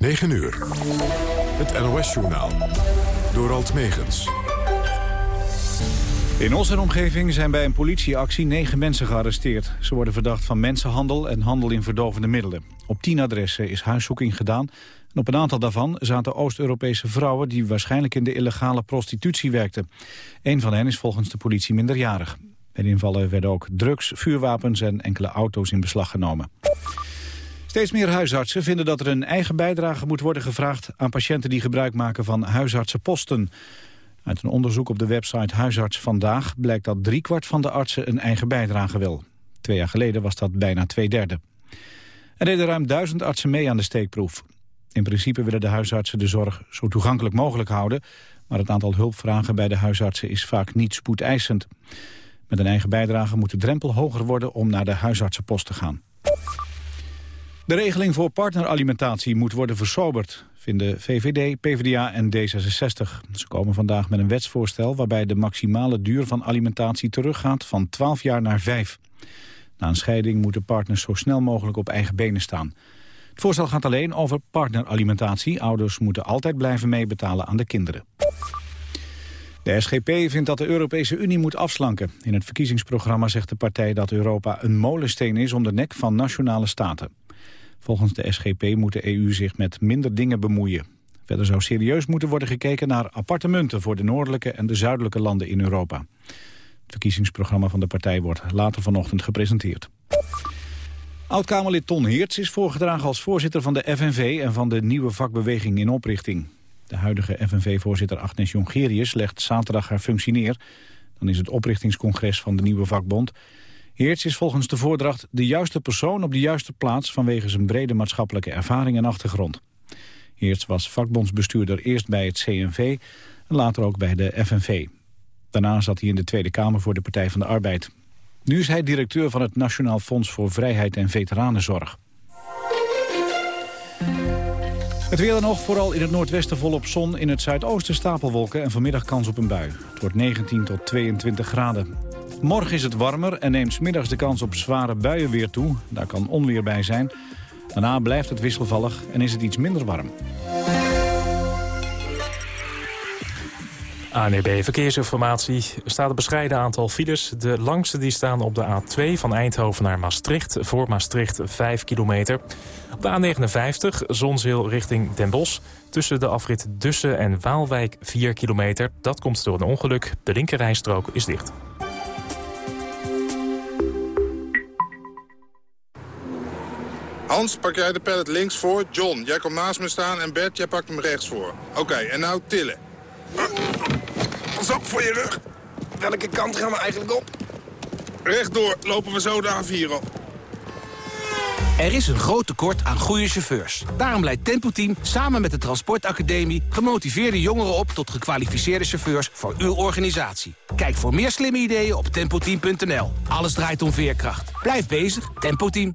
9 uur. Het NOS-journaal. Door Alt Megens. In en omgeving zijn bij een politieactie negen mensen gearresteerd. Ze worden verdacht van mensenhandel en handel in verdovende middelen. Op tien adressen is huiszoeking gedaan. En op een aantal daarvan zaten Oost-Europese vrouwen... die waarschijnlijk in de illegale prostitutie werkten. Een van hen is volgens de politie minderjarig. Bij de invallen werden ook drugs, vuurwapens en enkele auto's in beslag genomen. Steeds meer huisartsen vinden dat er een eigen bijdrage moet worden gevraagd aan patiënten die gebruik maken van huisartsenposten. Uit een onderzoek op de website Huisarts Vandaag blijkt dat driekwart van de artsen een eigen bijdrage wil. Twee jaar geleden was dat bijna twee derde. Er deden ruim duizend artsen mee aan de steekproef. In principe willen de huisartsen de zorg zo toegankelijk mogelijk houden, maar het aantal hulpvragen bij de huisartsen is vaak niet spoedeisend. Met een eigen bijdrage moet de drempel hoger worden om naar de huisartsenpost te gaan. De regeling voor partneralimentatie moet worden versoberd, vinden VVD, PvdA en D66. Ze komen vandaag met een wetsvoorstel waarbij de maximale duur van alimentatie teruggaat van 12 jaar naar 5. Na een scheiding moeten partners zo snel mogelijk op eigen benen staan. Het voorstel gaat alleen over partneralimentatie. Ouders moeten altijd blijven meebetalen aan de kinderen. De SGP vindt dat de Europese Unie moet afslanken. In het verkiezingsprogramma zegt de partij dat Europa een molensteen is om de nek van nationale staten. Volgens de SGP moet de EU zich met minder dingen bemoeien. Verder zou serieus moeten worden gekeken naar appartementen voor de noordelijke en de zuidelijke landen in Europa. Het verkiezingsprogramma van de partij wordt later vanochtend gepresenteerd. Oud-Kamerlid Ton Heerts is voorgedragen als voorzitter van de FNV en van de nieuwe vakbeweging in oprichting. De huidige FNV-voorzitter Agnes Jongerius legt zaterdag haar functie neer. Dan is het oprichtingscongres van de nieuwe vakbond. Heerts is volgens de voordracht de juiste persoon op de juiste plaats... vanwege zijn brede maatschappelijke ervaring en achtergrond. Heerts was vakbondsbestuurder eerst bij het CNV en later ook bij de FNV. Daarna zat hij in de Tweede Kamer voor de Partij van de Arbeid. Nu is hij directeur van het Nationaal Fonds voor Vrijheid en Veteranenzorg. Het weer dan nog, vooral in het noordwesten volop zon. In het zuidoosten stapelwolken en vanmiddag kans op een bui. Het wordt 19 tot 22 graden. Morgen is het warmer en neemt middags de kans op zware buien weer toe. Daar kan onweer bij zijn. Daarna blijft het wisselvallig en is het iets minder warm. ANEB Verkeersinformatie. Er staat een bescheiden aantal files. De langste die staan op de A2 van Eindhoven naar Maastricht. Voor Maastricht 5 kilometer. Op de A59 Zonzeel richting Den Bosch. Tussen de afrit Dussen en Waalwijk 4 kilometer. Dat komt door een ongeluk. De linkerrijstrook is dicht. Hans, pak jij de pallet links voor. John, jij komt naast me staan. En Bert, jij pakt hem rechts voor. Oké, en nou tillen. Pas op voor je rug. Welke kant gaan we eigenlijk op? Rechtdoor lopen we zo de A4 op. Er is een groot tekort aan goede chauffeurs. Daarom leidt Tempo Team samen met de Transportacademie... gemotiveerde jongeren op tot gekwalificeerde chauffeurs voor uw organisatie. Kijk voor meer slimme ideeën op tempoteam.nl. Alles draait om veerkracht. Blijf bezig, Tempo Team.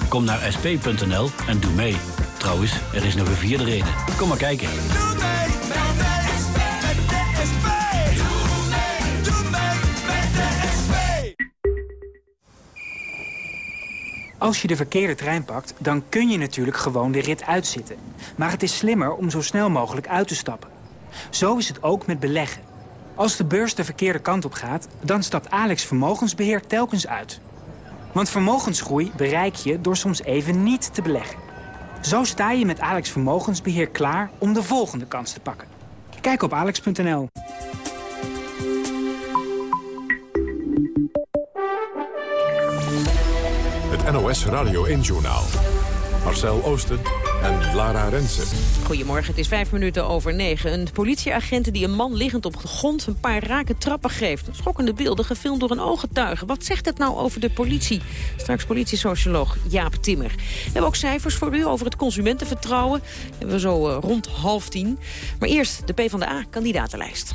Kom naar sp.nl en doe mee. Trouwens, er is nog een vierde reden. Kom maar kijken. Als je de verkeerde trein pakt, dan kun je natuurlijk gewoon de rit uitzitten. Maar het is slimmer om zo snel mogelijk uit te stappen. Zo is het ook met beleggen. Als de beurs de verkeerde kant op gaat, dan stapt Alex Vermogensbeheer telkens uit. Want vermogensgroei bereik je door soms even niet te beleggen. Zo sta je met Alex Vermogensbeheer klaar om de volgende kans te pakken. Kijk op alex.nl. Het NOS Radio 1-journaal. Marcel Oosten en Lara Rensen. Goedemorgen, het is vijf minuten over negen. Een politieagent die een man liggend op de grond een paar rake trappen geeft. Schokkende beelden gefilmd door een ooggetuige. Wat zegt het nou over de politie? Straks politiesocioloog Jaap Timmer. We hebben ook cijfers voor u over het consumentenvertrouwen. hebben we zo uh, rond half tien. Maar eerst de PvdA-kandidatenlijst.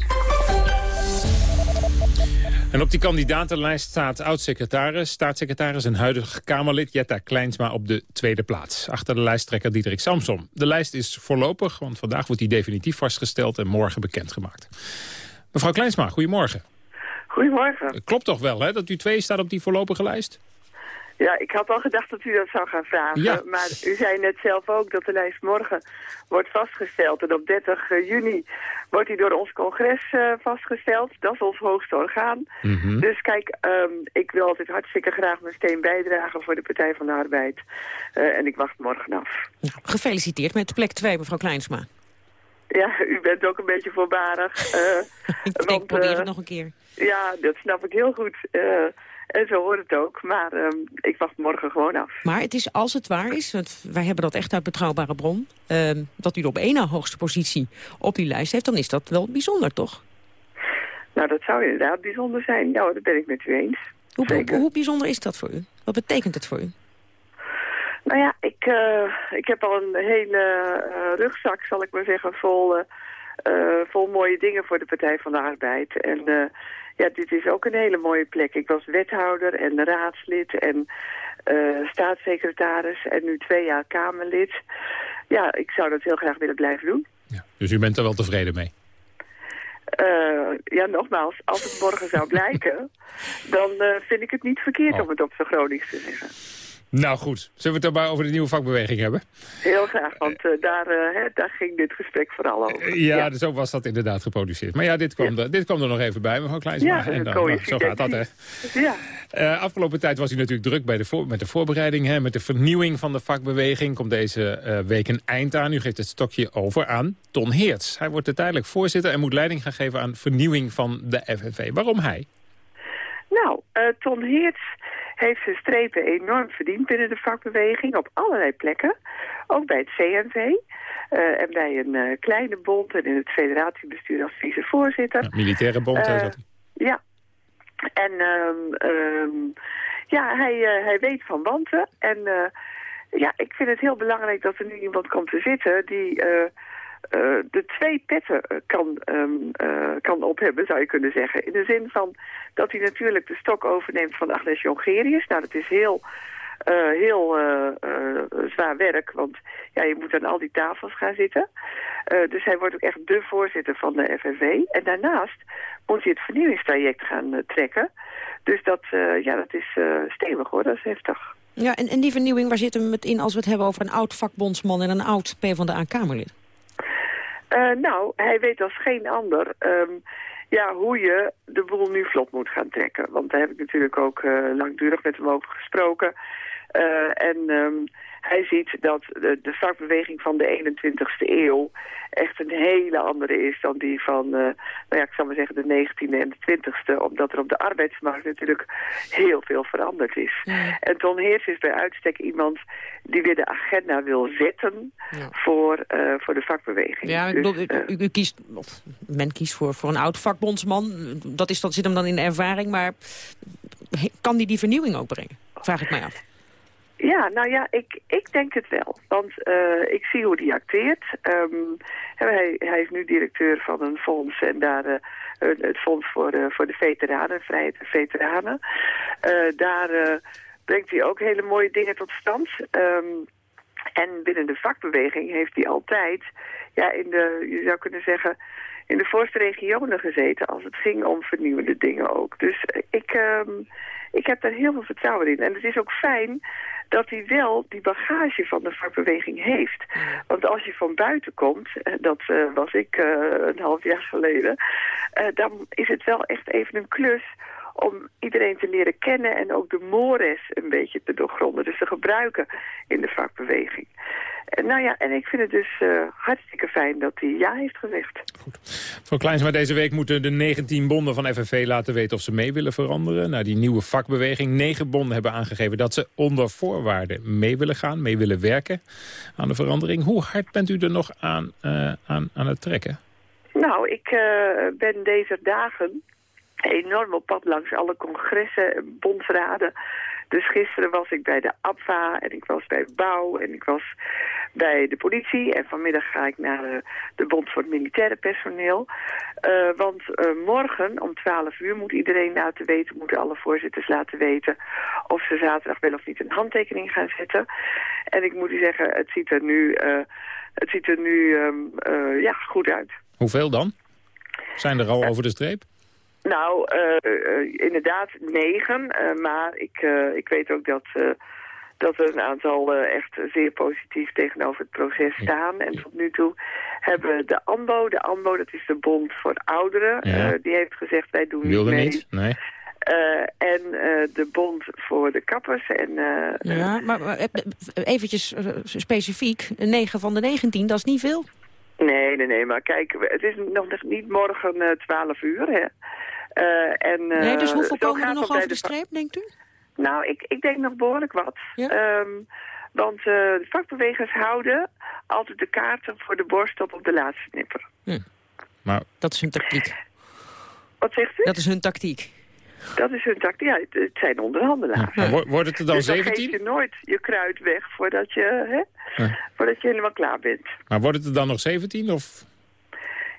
En op die kandidatenlijst staat oud-secretaris, staatssecretaris en huidig Kamerlid Jetta Kleinsma op de tweede plaats. Achter de lijsttrekker Diederik Samsom. De lijst is voorlopig, want vandaag wordt die definitief vastgesteld en morgen bekendgemaakt. Mevrouw Kleinsma, goedemorgen. Goedemorgen. Klopt toch wel hè, dat u twee staat op die voorlopige lijst? Ja, ik had al gedacht dat u dat zou gaan vragen. Ja. Maar u zei net zelf ook dat de lijst morgen wordt vastgesteld. En op 30 juni wordt die door ons congres uh, vastgesteld. Dat is ons hoogste orgaan. Mm -hmm. Dus kijk, um, ik wil altijd hartstikke graag mijn steen bijdragen voor de Partij van de Arbeid. Uh, en ik wacht morgen af. Nou, gefeliciteerd met plek 2, mevrouw Kleinsma. Ja, u bent ook een beetje voorbarig. Uh, ik denk, want, probeer het nog een keer. Ja, dat snap ik heel goed. En zo hoort het ook. Maar um, ik wacht morgen gewoon af. Maar het is als het waar is, want wij hebben dat echt uit betrouwbare bron... Um, dat u de op één na hoogste positie op die lijst heeft... dan is dat wel bijzonder, toch? Nou, dat zou inderdaad bijzonder zijn. Nou, dat ben ik met u eens. Hoe, hoe, hoe bijzonder is dat voor u? Wat betekent het voor u? Nou ja, ik, uh, ik heb al een hele uh, rugzak, zal ik maar zeggen, vol, uh, vol mooie dingen voor de Partij van de Arbeid. En ja, dit is ook een hele mooie plek. Ik was wethouder en raadslid en uh, staatssecretaris en nu twee jaar Kamerlid. Ja, ik zou dat heel graag willen blijven doen. Ja, dus u bent er wel tevreden mee? Uh, ja, nogmaals, als het morgen zou blijken, dan uh, vind ik het niet verkeerd oh. om het op zijn Gronings te zeggen. Nou goed, zullen we het dan maar over de nieuwe vakbeweging hebben? Heel graag, want uh, daar, uh, hè, daar ging dit gesprek vooral over. Uh, ja, ja, zo was dat inderdaad geproduceerd. Maar ja, dit kwam, ja. Er, dit kwam er nog even bij, mevrouw Kleinsma. Ja, en dan, nou, zo gaat dat, hè? Ja. afgelopen tijd was u natuurlijk druk bij de voor, met de voorbereiding, hè, met de vernieuwing van de vakbeweging. Komt deze week een eind aan. U geeft het stokje over aan Ton Heerts. Hij wordt tijdelijk voorzitter en moet leiding gaan geven aan vernieuwing van de FNV. Waarom hij? Nou, Ton Heerts heeft zijn strepen enorm verdiend binnen de vakbeweging op allerlei plekken. Ook bij het CNV uh, en bij een uh, kleine bond en in het federatiebestuur als vicevoorzitter. Ja, militaire bond, uh, dat Ja. En um, um, ja, hij, hij weet van wanten. En ja, ik vind het heel belangrijk dat er nu iemand komt te zitten die... Uh, de twee petten kan, um, kan ophebben, zou je kunnen zeggen. In de zin van dat hij natuurlijk de stok overneemt van Agnes Jongerius. Nou, dat is heel, heel zwaar werk, want ja, je moet aan al die tafels gaan zitten. dus hij wordt ook echt de voorzitter van de FNV. En daarnaast moet hij het vernieuwingstraject gaan trekken. Dus dat, ja, dat is stevig hoor, dat is heftig. Ja, en, en die vernieuwing, waar zit hem het in als we het hebben over een oud vakbondsman en een oud PvdA-Kamerlid? Uh, nou, hij weet als geen ander um, ja, hoe je de boel nu vlot moet gaan trekken. Want daar heb ik natuurlijk ook uh, langdurig met hem over gesproken. Uh, en um, hij ziet dat de, de vakbeweging van de 21ste eeuw echt een hele andere is dan die van, uh, nou ja, ik zou maar zeggen de 19e en de 20ste. Omdat er op de arbeidsmarkt natuurlijk heel veel veranderd is. Ja. En Ton Heers is bij uitstek iemand die weer de agenda wil zetten ja. voor, uh, voor de vakbeweging. Ja, ik dus, bedoel, u, u, kiest, of men kiest voor, voor een oud vakbondsman. Dat, is, dat zit hem dan in de ervaring, maar kan die die vernieuwing ook brengen? Vraag ik mij af. Ja, nou ja, ik, ik denk het wel. Want uh, ik zie hoe die acteert. Um, hij, hij is nu directeur van een fonds en daar uh, het fonds voor, uh, voor de veteranen, vrijheid en veteranen. daar brengt hij ook hele mooie dingen tot stand. Um, en binnen de vakbeweging heeft hij altijd, ja, in de, je zou kunnen zeggen, in de voorste regionen gezeten als het ging om vernieuwende dingen ook. Dus ik, um, ik heb daar heel veel vertrouwen in. En het is ook fijn dat hij wel die bagage van de vakbeweging heeft. Want als je van buiten komt, dat uh, was ik uh, een half jaar geleden... Dan is het wel echt even een klus om iedereen te leren kennen en ook de mores een beetje te doorgronden. Dus te gebruiken in de vakbeweging. En, nou ja, en ik vind het dus uh, hartstikke fijn dat hij ja heeft gezegd. Goed. Voor Kleinsma deze week moeten de 19 bonden van FNV laten weten of ze mee willen veranderen. Nou, die nieuwe vakbeweging. Negen bonden hebben aangegeven dat ze onder voorwaarden mee willen gaan, mee willen werken aan de verandering. Hoe hard bent u er nog aan, uh, aan, aan het trekken? Nou, ik uh, ben deze dagen enorm op pad langs alle congressen, bondsraden. Dus gisteren was ik bij de APVA en ik was bij Bouw en ik was bij de politie. En vanmiddag ga ik naar de, de Bond voor het Militaire Personeel. Uh, want uh, morgen om 12 uur moet iedereen laten weten, moeten alle voorzitters laten weten... of ze zaterdag wel of niet een handtekening gaan zetten. En ik moet u zeggen, het ziet er nu, uh, het ziet er nu um, ja, goed uit. Hoeveel dan? Zijn er al over de streep? Nou, uh, uh, inderdaad negen. Uh, maar ik, ik weet ook dat, dat er een aantal echt zeer positief tegenover het proces staan. En tot nu toe hebben de AMBO, de AMBO dat is de bond voor ouderen, ja. die heeft gezegd wij doen Wilde niet mee. niet? Nee. en de bond voor de kappers. En, ja, maar, maar eventjes specifiek, 9 van de 19, dat is niet veel. Nee, nee, nee, maar kijk, het is nog niet morgen uh, 12 uur, hè. Uh, en, uh, nee, dus hoeveel komen er nog over de, de streep, denkt u? Nou, ik, ik denk nog behoorlijk wat. Ja? Um, want uh, de vakbewegers houden altijd de kaarten voor de borst op op de laatste snipper. Hm. Maar... Dat is hun tactiek. Wat zegt u? Dat is hun tactiek. Dat is hun tactiek. Ja, het zijn onderhandelaars. Ja. Wordt het er dan dus 17? dan geef je nooit je kruid weg voordat je, hè, ja. voordat je helemaal klaar bent. Maar wordt het er dan nog 17? Of...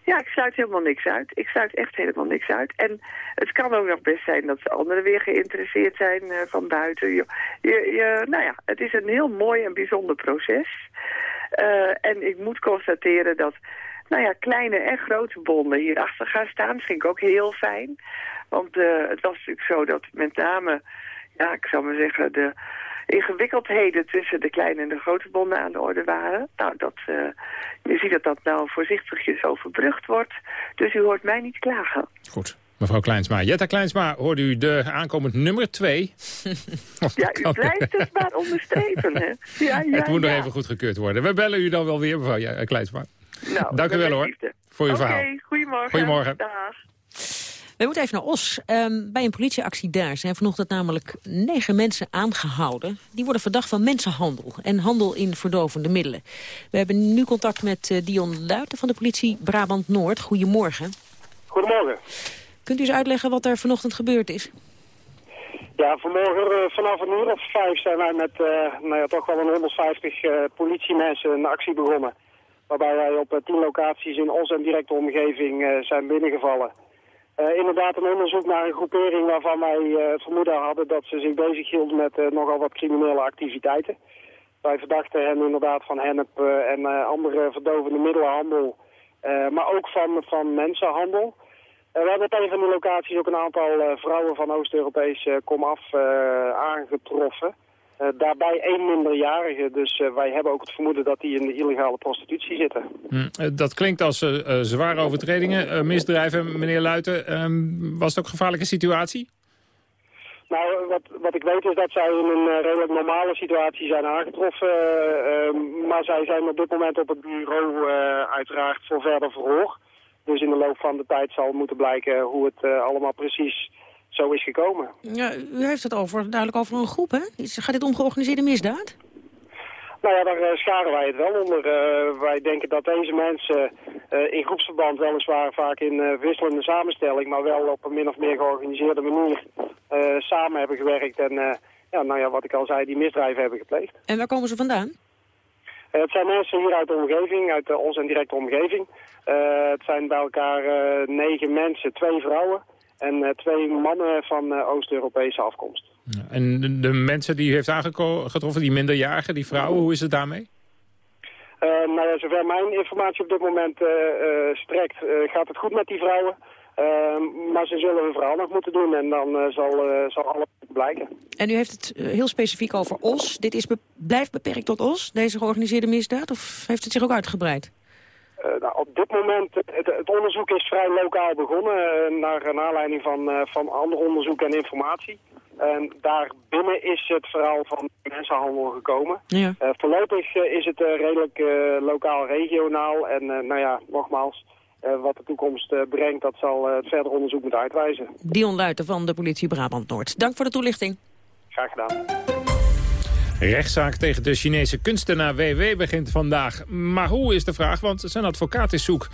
Ja, ik sluit helemaal niks uit. Ik sluit echt helemaal niks uit. En het kan ook nog best zijn dat anderen weer geïnteresseerd zijn uh, van buiten. Je, je, nou ja, het is een heel mooi en bijzonder proces. Uh, en ik moet constateren dat nou ja, kleine en grote bonden hierachter gaan staan. Dat vind ik ook heel fijn. Want uh, het was natuurlijk zo dat met name, ja, ik zou maar zeggen, de ingewikkeldheden tussen de kleine en de grote bonden aan de orde waren. Nou, dat, uh, je ziet dat dat nou voorzichtigjes overbrugd wordt. Dus u hoort mij niet klagen. Goed. Mevrouw Kleinsma. Jetta Kleinsma, hoorde u de aankomend nummer 2? ja, u blijft het maar onderstrepen, hè? Ja, ja, het moet ja. nog even goedgekeurd worden. We bellen u dan wel weer, mevrouw Kleinsma. Nou, Dank u wel, hoor, voor uw Oké, verhaal. goedemorgen. Goedemorgen. Dag. We moeten even naar Os. Um, bij een politieactie daar zijn vanochtend namelijk negen mensen aangehouden. Die worden verdacht van mensenhandel en handel in verdovende middelen. We hebben nu contact met uh, Dion Luiten van de politie Brabant-Noord. Goedemorgen. Goedemorgen. Kunt u eens uitleggen wat er vanochtend gebeurd is? Ja, vanmorgen uh, vanaf een uur of vijf zijn wij met uh, nou ja, toch wel een 150 uh, politiemensen een actie begonnen. Waarbij wij op tien locaties in Os en directe omgeving zijn binnengevallen. Uh, inderdaad een onderzoek naar een groepering waarvan wij uh, vermoeden hadden dat ze zich bezighield met uh, nogal wat criminele activiteiten. Wij verdachten hen inderdaad van hennep en andere verdovende middelenhandel, maar ook van, van mensenhandel. we hebben op een van die locaties ook een aantal vrouwen van Oost-Europees komaf aangetroffen. Uh, daarbij één minderjarige, dus uh, wij hebben ook het vermoeden dat die in de illegale prostitutie zitten. Mm, uh, dat klinkt als zware overtredingen, misdrijven, meneer Luiten. Um, was het ook een gevaarlijke situatie? Nou, wat, wat ik weet is dat zij in een redelijk normale situatie zijn aangetroffen. maar zij zijn op dit moment op het bureau uiteraard voor verder verhoor. Dus in de loop van de tijd zal moeten blijken hoe het allemaal precies zo is gekomen. Ja, u heeft het over, duidelijk over een groep, hè? Gaat dit om georganiseerde misdaad? Nou ja, daar uh, scharen wij het wel onder. Uh, wij denken dat deze mensen uh, in groepsverband weliswaar vaak in wisselende samenstelling, maar wel op een min of meer georganiseerde manier samen hebben gewerkt en ja, nou ja, wat ik al zei, die misdrijven hebben gepleegd. En waar komen ze vandaan? het zijn mensen hier uit de omgeving, uit onze en directe omgeving. het zijn bij elkaar negen mensen, twee vrouwen. En uh, twee mannen van uh, Oost-Europese afkomst. Ja, en de, de, mensen die u heeft aangetroffen, die minderjarigen, die vrouwen, hoe is het daarmee? Uh, nou ja, zover mijn informatie op dit moment strekt, gaat het goed met die vrouwen. maar ze zullen hun verhaal nog moeten doen en dan zal, zal alles blijken. En u heeft het heel specifiek over OS. Dit is be blijft beperkt tot OS, deze georganiseerde misdaad? Of heeft het zich ook uitgebreid? Uh, nou, op dit moment, het, het, onderzoek is vrij lokaal begonnen, uh, naar, naar aanleiding van, uh, van ander onderzoek en informatie. En daar binnen is het verhaal van mensenhandel gekomen. Ja. Uh, voorlopig is het redelijk lokaal-regionaal. En nou ja, nogmaals, wat de toekomst brengt, dat zal het verder onderzoek moeten uitwijzen. Dion Luiten van de politie Brabant-Noord. Dank voor de toelichting. Graag gedaan. Rechtszaak tegen de Chinese kunstenaar WW begint vandaag. Maar hoe is de vraag, want zijn advocaat is zoek.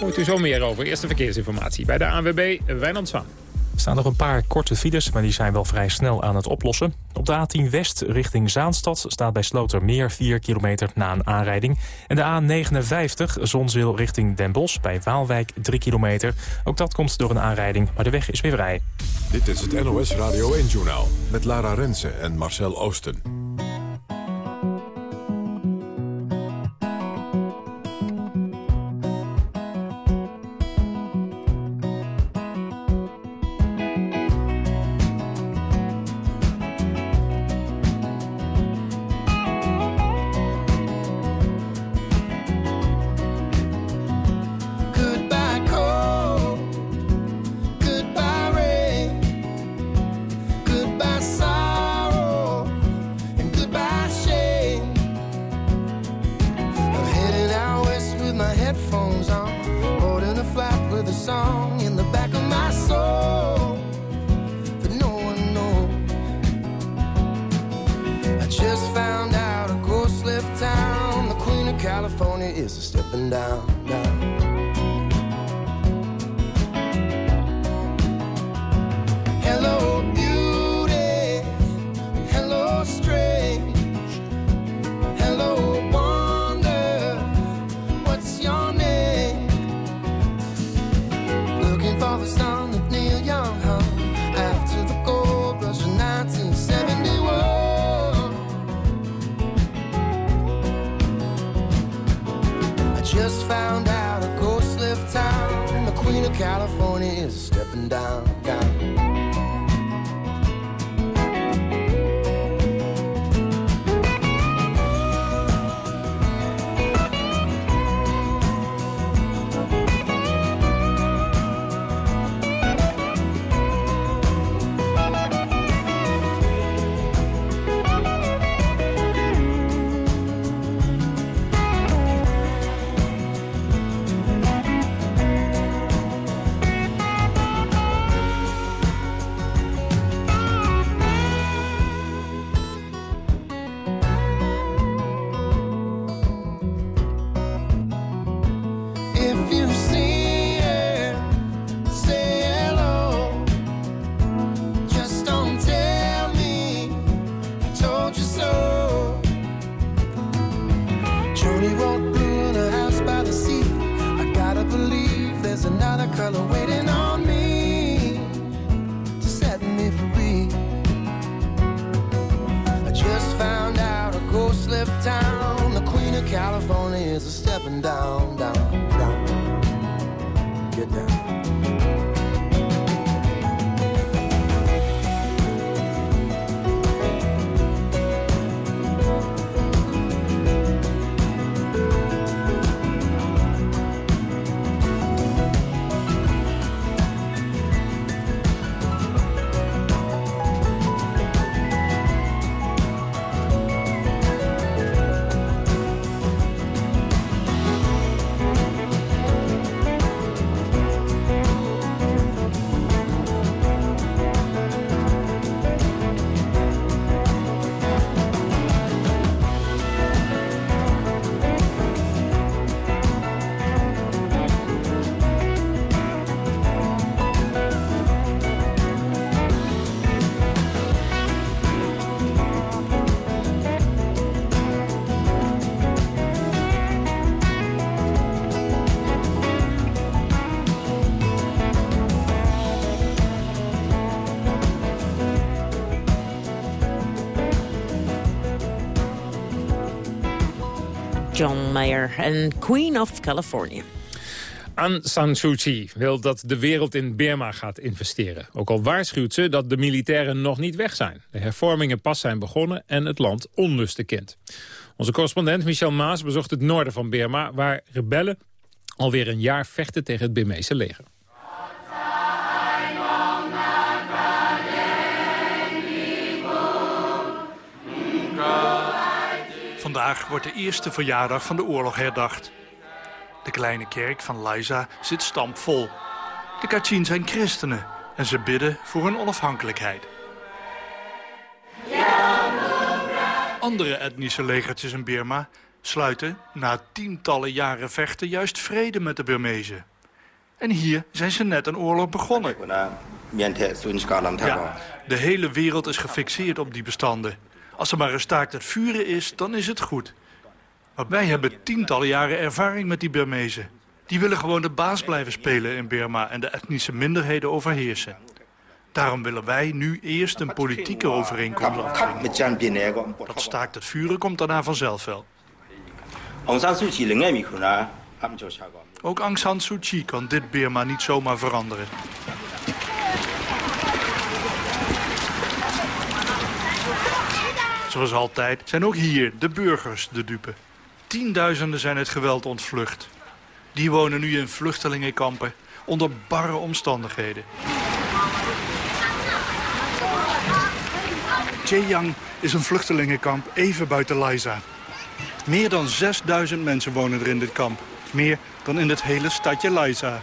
Hoort u zo meer over. Eerste verkeersinformatie bij de ANWB, Wijnand Zwaan. Er staan nog een paar korte files, maar die zijn wel vrij snel aan het oplossen. Op de A10 West richting Zaanstad staat bij Slotermeer 4 kilometer na een aanrijding. En de A59 Zonzeel richting Den Bosch bij Waalwijk 3 kilometer. Ook dat komt door een aanrijding, maar de weg is weer vrij. Dit is het NOS Radio 1-journaal met Lara Rensen en Marcel Oosten. John Mayer en Queen of California. Aung San Suu Kyi wil dat de wereld in Burma gaat investeren. Ook al waarschuwt ze dat de militairen nog niet weg zijn. De hervormingen pas zijn begonnen en het land onlusten kent. Onze correspondent Michel Maas bezocht het noorden van Burma... waar rebellen alweer een jaar vechten tegen het Burmeese leger. Vandaag wordt de eerste verjaardag van de oorlog herdacht. De kleine kerk van Liza zit stampvol. De Kachin zijn christenen en ze bidden voor hun onafhankelijkheid. Andere etnische legertjes in Birma sluiten na tientallen jaren vechten juist vrede met de Burmezen. En hier zijn ze net een oorlog begonnen. Ja, de hele wereld is gefixeerd op die bestanden. Als er maar een staakt het vuren is, dan is het goed. Maar wij hebben tientallen jaren ervaring met die Burmezen. Die willen gewoon de baas blijven spelen in Burma en de etnische minderheden overheersen. Daarom willen wij nu eerst een politieke overeenkomst afdwingen. Dat staakt het vuren komt daarna vanzelf wel. Ook Aung San Suu Kyi kan dit Birma niet zomaar veranderen. Zoals altijd zijn ook hier de burgers de dupe. Tienduizenden zijn het geweld ontvlucht. Die wonen nu in vluchtelingenkampen onder barre omstandigheden. Cheyang is een vluchtelingenkamp even buiten Liza. Meer dan 6000 mensen wonen er in dit kamp. Meer dan in het hele stadje Liza.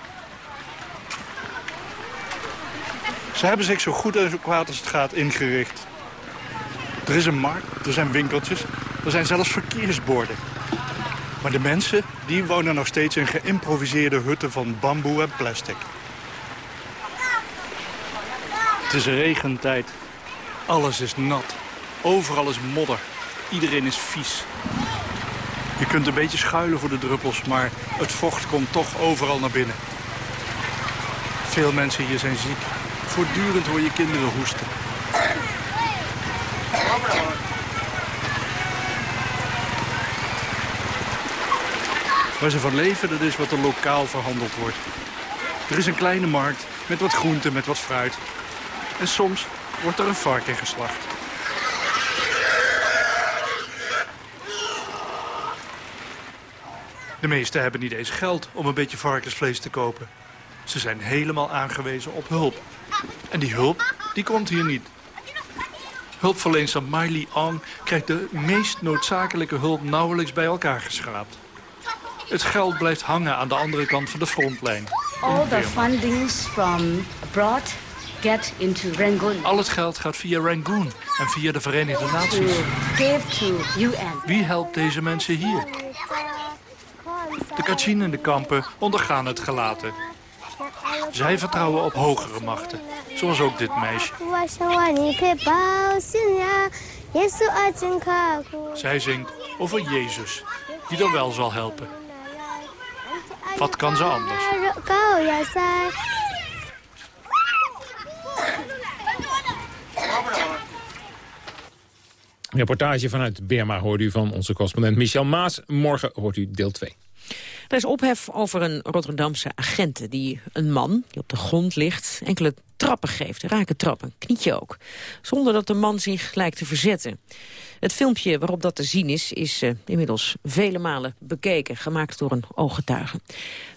Ze hebben zich zo goed en zo kwaad als het gaat ingericht. Er is een markt, er zijn winkeltjes, er zijn zelfs verkeersborden. Maar de mensen, die wonen nog steeds in geïmproviseerde hutten van bamboe en plastic. Het is regentijd. Alles is nat. Overal is modder. Iedereen is vies. Je kunt een beetje schuilen voor de druppels, maar het vocht komt toch overal naar binnen. Veel mensen hier zijn ziek. Voortdurend hoor je kinderen hoesten. Waar ze van leven, dat is wat er lokaal verhandeld wordt. Er is een kleine markt met wat groenten, met wat fruit. En soms wordt er een varken geslacht. De meesten hebben niet eens geld om een beetje varkensvlees te kopen. Ze zijn helemaal aangewezen op hulp. En die hulp, die komt hier niet. Hulpverlener Miley Ong krijgt de meest noodzakelijke hulp nauwelijks bij elkaar geschraapt. Het geld blijft hangen aan de andere kant van de frontlijn. All the fundings from abroad get into Rangoon. Al het geld gaat via Rangoon en via de Verenigde Naties. Wie helpt deze mensen hier? De Kachin in de kampen ondergaan het gelaten. Zij vertrouwen op hogere machten, zoals ook dit meisje. Zij zingt over Jezus, die er wel zal helpen. Wat kan ze anders? Reportage vanuit Burma hoort u van onze correspondent Michel Maas. Morgen hoort u deel 2. Er is ophef over een Rotterdamse agent die een man die op de grond ligt enkele trappen geeft, rake trappen, knietje ook, zonder dat de man zich lijkt te verzetten. Het filmpje waarop dat te zien is, is uh, inmiddels vele malen bekeken, gemaakt door een ooggetuige.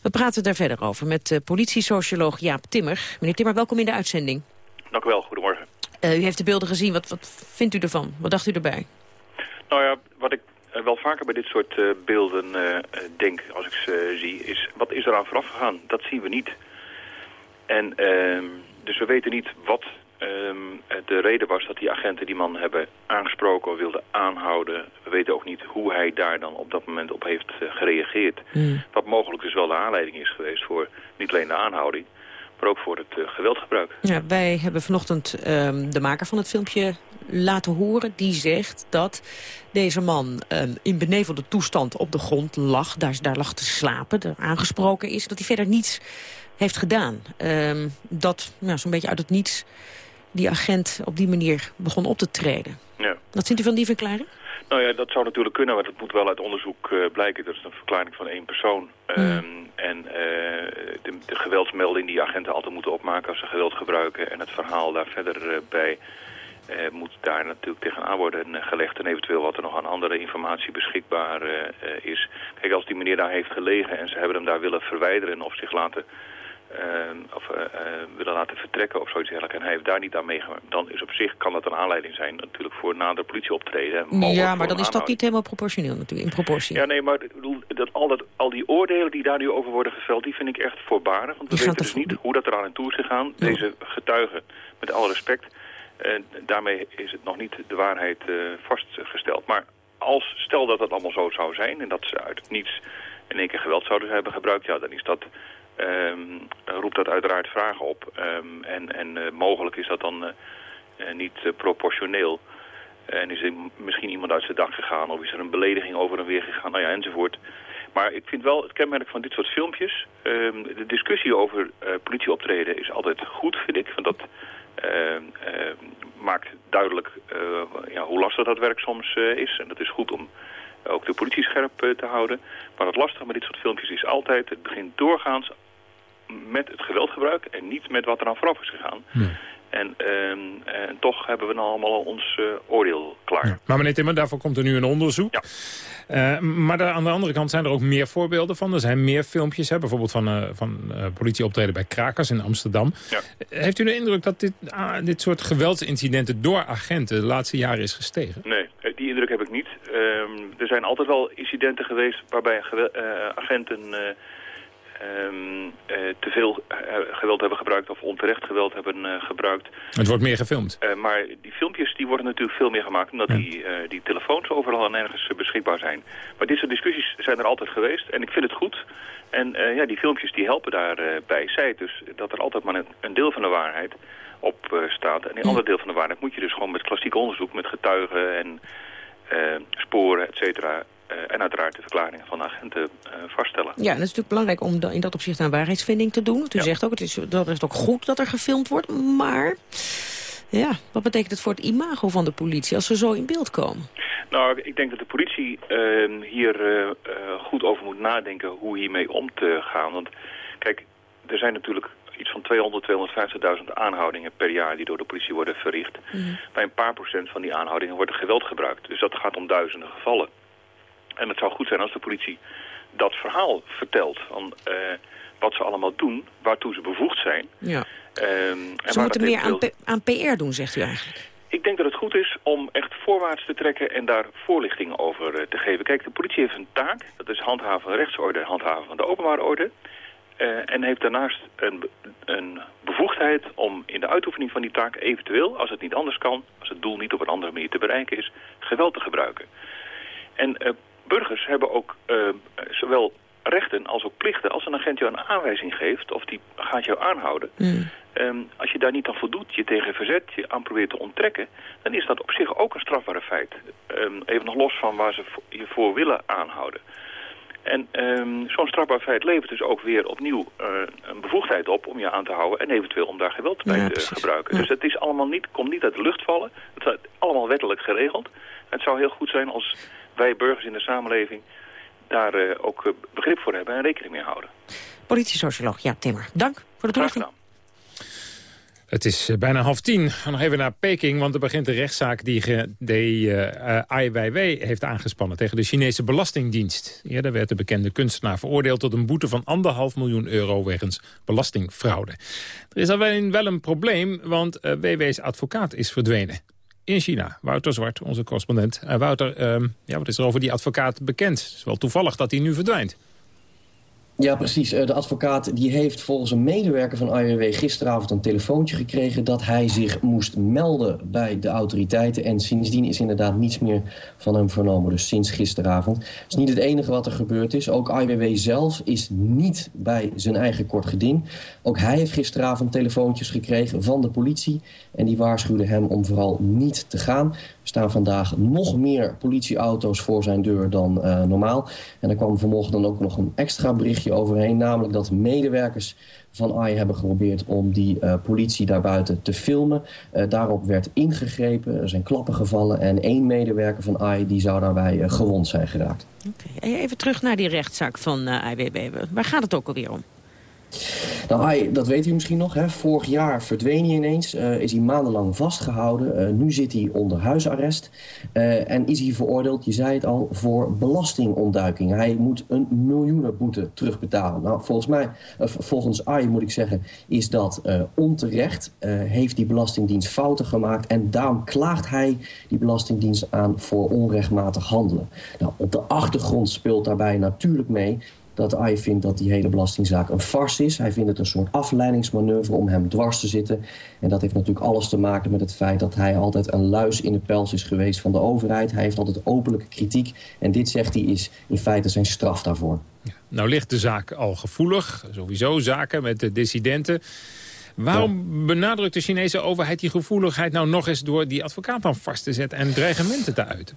We praten daar verder over met uh, politiesocioloog Jaap Timmer. Meneer Timmer, welkom in de uitzending. Dank u wel, goedemorgen. Uh, u heeft de beelden gezien, wat, wat vindt u ervan? Wat dacht u erbij? Nou ja, wat ik wel vaker bij dit soort uh, beelden uh, denk, als ik ze zie, is wat is eraan vooraf gegaan? Dat zien we niet. En uh, dus we weten niet wat ehm, de reden was dat die agenten die man hebben aangesproken of wilden aanhouden. We weten ook niet hoe hij daar dan op dat moment op heeft gereageerd. Mm. Wat mogelijk dus wel de aanleiding is geweest voor niet alleen de aanhouding, maar ook voor het geweldgebruik. Ja, wij hebben vanochtend um, de maker van het filmpje laten horen. Die zegt dat deze man um, in benevelde toestand op de grond lag. Daar, daar lag te slapen, er aangesproken is. Dat hij verder niets heeft gedaan. Um, dat nou, zo'n beetje uit het niets die agent op die manier begon op te treden. Ja. Wat vindt u van die verklaring? Nou ja, dat zou natuurlijk kunnen, maar dat moet wel uit onderzoek uh, blijken. Dat is een verklaring van één persoon. Mm. Um, en uh, de, de geweldsmelding die agenten altijd moeten opmaken als ze geweld gebruiken... en het verhaal daar verder uh, bij moet daar natuurlijk tegenaan worden gelegd. En eventueel wat er nog aan andere informatie beschikbaar is. Kijk, als die meneer daar heeft gelegen en ze hebben hem daar willen verwijderen of zich laten of willen laten vertrekken of zoiets dergelijks. En hij heeft daar niet aan meegemaakt. Dan is op zich kan dat een aanleiding zijn natuurlijk voor nader politieoptreden. Ja, maar dan is dat niet helemaal proportioneel natuurlijk, in proportie. Ja, nee, maar dat, al, dat, al die oordelen die daar nu over worden geveld, die vind ik echt voorbarig. Want we weten dus niet hoe dat eraan in toe is gegaan. Deze getuigen, met alle respect, en daarmee is het nog niet de waarheid vastgesteld. Maar als, stel dat het allemaal zo zou zijn en dat ze uit het niets in één keer geweld zouden hebben gebruikt, ja, dan is dat, um, roept dat uiteraard vragen op. Um, en en uh, mogelijk is dat dan uh, uh, niet proportioneel. En is er misschien iemand uit zijn dak gegaan of is er een belediging over en weer gegaan, nou ja, enzovoort. Maar ik vind wel het kenmerk van dit soort filmpjes, um, de discussie over politieoptreden is altijd goed, vind ik. Want dat maakt duidelijk ja, hoe lastig dat werk soms is. En dat is goed om ook de politie scherp te houden. Maar het lastige met dit soort filmpjes is altijd, het begint doorgaans met het geweldgebruik en niet met wat er aan vooraf is gegaan. Nee. En, uh, en, toch hebben we dan allemaal ons uh, oordeel klaar. Ja. Maar meneer Timmer, daarvoor komt er nu een onderzoek. Ja. Uh, maar daar, aan de andere kant zijn er ook meer voorbeelden van. Er zijn meer filmpjes, hè, bijvoorbeeld van, uh, van politieoptreden bij Krakers in Amsterdam. Ja. Heeft u de indruk dat dit, ah, dit soort geweldsincidenten door agenten de laatste jaren is gestegen? Nee, die indruk heb ik niet. Ehm, er zijn altijd wel incidenten geweest waarbij agenten um, uh, te veel uh, geweld hebben gebruikt of onterecht geweld hebben uh, gebruikt. Het wordt meer gefilmd. maar die filmpjes die worden natuurlijk veel meer gemaakt omdat ja. die, die telefoons overal en ergens beschikbaar zijn. Maar dit soort discussies zijn er altijd geweest en ik vind het goed. En ja, die filmpjes die helpen daarbij. Zij dus dat er altijd maar een, een deel van de waarheid op staat. En die andere deel van de waarheid moet je dus gewoon met klassiek onderzoek, met getuigen en sporen, et cetera, en uiteraard de verklaringen van de agenten uh, vaststellen. Ja, dat is natuurlijk belangrijk om in dat opzicht een waarheidsvinding te doen. Want u ja. zegt ook, het is, dat is ook goed dat er gefilmd wordt. Maar ja, wat betekent het voor het imago van de politie als ze zo in beeld komen? Nou, ik denk dat de politie uh, hier uh, goed over moet nadenken hoe hiermee om te gaan. Want kijk, er zijn natuurlijk iets van 200, 250.000 aanhoudingen per jaar die door de politie worden verricht. Mm. Bij een paar procent van die aanhoudingen wordt er geweld gebruikt. Dus dat gaat om duizenden gevallen. En het zou goed zijn als de politie dat verhaal vertelt. Van, uh, wat ze allemaal doen, waartoe ze bevoegd zijn. Ja. Um, en ze moeten meer aan, aan PR doen, zegt u eigenlijk. Ik denk dat het goed is om echt voorwaarts te trekken en daar voorlichting over uh, te geven. Kijk, de politie heeft een taak. Dat is handhaven van de rechtsorde, handhaven van de openbare orde. Uh, en heeft daarnaast een, een bevoegdheid om in de uitoefening van die taak eventueel, als het niet anders kan, als het doel niet op een andere manier te bereiken is, geweld te gebruiken. En uh, burgers hebben ook uh, zowel rechten als ook plichten. Als een agent jou een aanwijzing geeft of die gaat jou aanhouden... Mm. Um, als je daar niet aan voldoet, je tegen verzet, je aan probeert te onttrekken... dan is dat op zich ook een strafbare feit. Um, even nog los van waar ze je voor willen aanhouden. En um, zo'n strafbaar feit levert dus ook weer opnieuw uh, een bevoegdheid op om je aan te houden... en eventueel om daar geweld bij ja, te precies. gebruiken. Ja. Dus het is allemaal niet, komt niet uit de lucht vallen. Het is allemaal wettelijk geregeld. Het zou heel goed zijn als wij burgers in de samenleving daar uh, ook uh, begrip voor hebben en rekening mee houden. Politiesocioloog ja, Timmer, dank voor de toelichting. Het is uh, bijna half tien. We gaan nog even naar Peking, want er begint de rechtszaak die de uh, Ai Weiwei heeft aangespannen tegen de Chinese Belastingdienst. Eerder werd de bekende kunstenaar veroordeeld tot een boete van anderhalf miljoen euro wegens belastingfraude. Er is alleen wel een probleem, want uh, Weiwei's advocaat is verdwenen in China. Wouter Zwart, onze correspondent. Wouter, uh, ja, wat is er over die advocaat bekend? Het is wel toevallig dat hij nu verdwijnt. Ja, precies. Eh, de advocaat die heeft volgens een medewerker van IWW gisteravond een telefoontje gekregen... dat hij zich moest melden bij de autoriteiten. En sindsdien is inderdaad niets meer van hem vernomen. Dus sinds gisteravond. Het is niet het enige wat er gebeurd is. Ook IWW zelf is niet bij zijn eigen kort geding. Ook hij heeft gisteravond telefoontjes gekregen van de politie. En die waarschuwde hem om vooral niet te gaan staan vandaag nog meer politieauto's voor zijn deur dan uh, normaal. En er kwam vanmorgen dan ook nog een extra berichtje overheen. Namelijk dat medewerkers van AI hebben geprobeerd om die uh, politie daarbuiten te filmen. Uh, daarop werd ingegrepen, er zijn klappen gevallen... en één medewerker van AI die zou daarbij gewond zijn geraakt. Even terug naar die rechtszaak van IWB. Waar gaat het ook alweer om? Nou, hij, dat weet u misschien nog. Hè? Vorig jaar verdween hij ineens. Uh, is hij maandenlang vastgehouden. Uh, nu zit hij onder huisarrest. Uh, en is hij veroordeeld, je zei het al, voor belastingontduiking. Hij moet een miljoenenboete terugbetalen. Nou, volgens mij, volgens AI moet ik zeggen, is dat onterecht. heeft die Belastingdienst fouten gemaakt. En daarom klaagt hij die Belastingdienst aan voor onrechtmatig handelen. Nou, op de achtergrond speelt daarbij natuurlijk mee dat AI vindt dat die hele belastingzaak een farce is. Hij vindt het een soort afleidingsmanoeuvre om hem dwars te zitten. En dat heeft natuurlijk alles te maken met het feit dat hij altijd een luis in de pels is geweest van de overheid. Hij heeft altijd openlijke kritiek. En dit, zegt hij, is in feite zijn straf daarvoor. Ja, nou ligt de zaak al gevoelig. Sowieso zaken met de dissidenten. Waarom benadrukt de Chinese overheid die gevoeligheid nou nog eens... door die advocaat dan vast te zetten en dreigementen te uiten?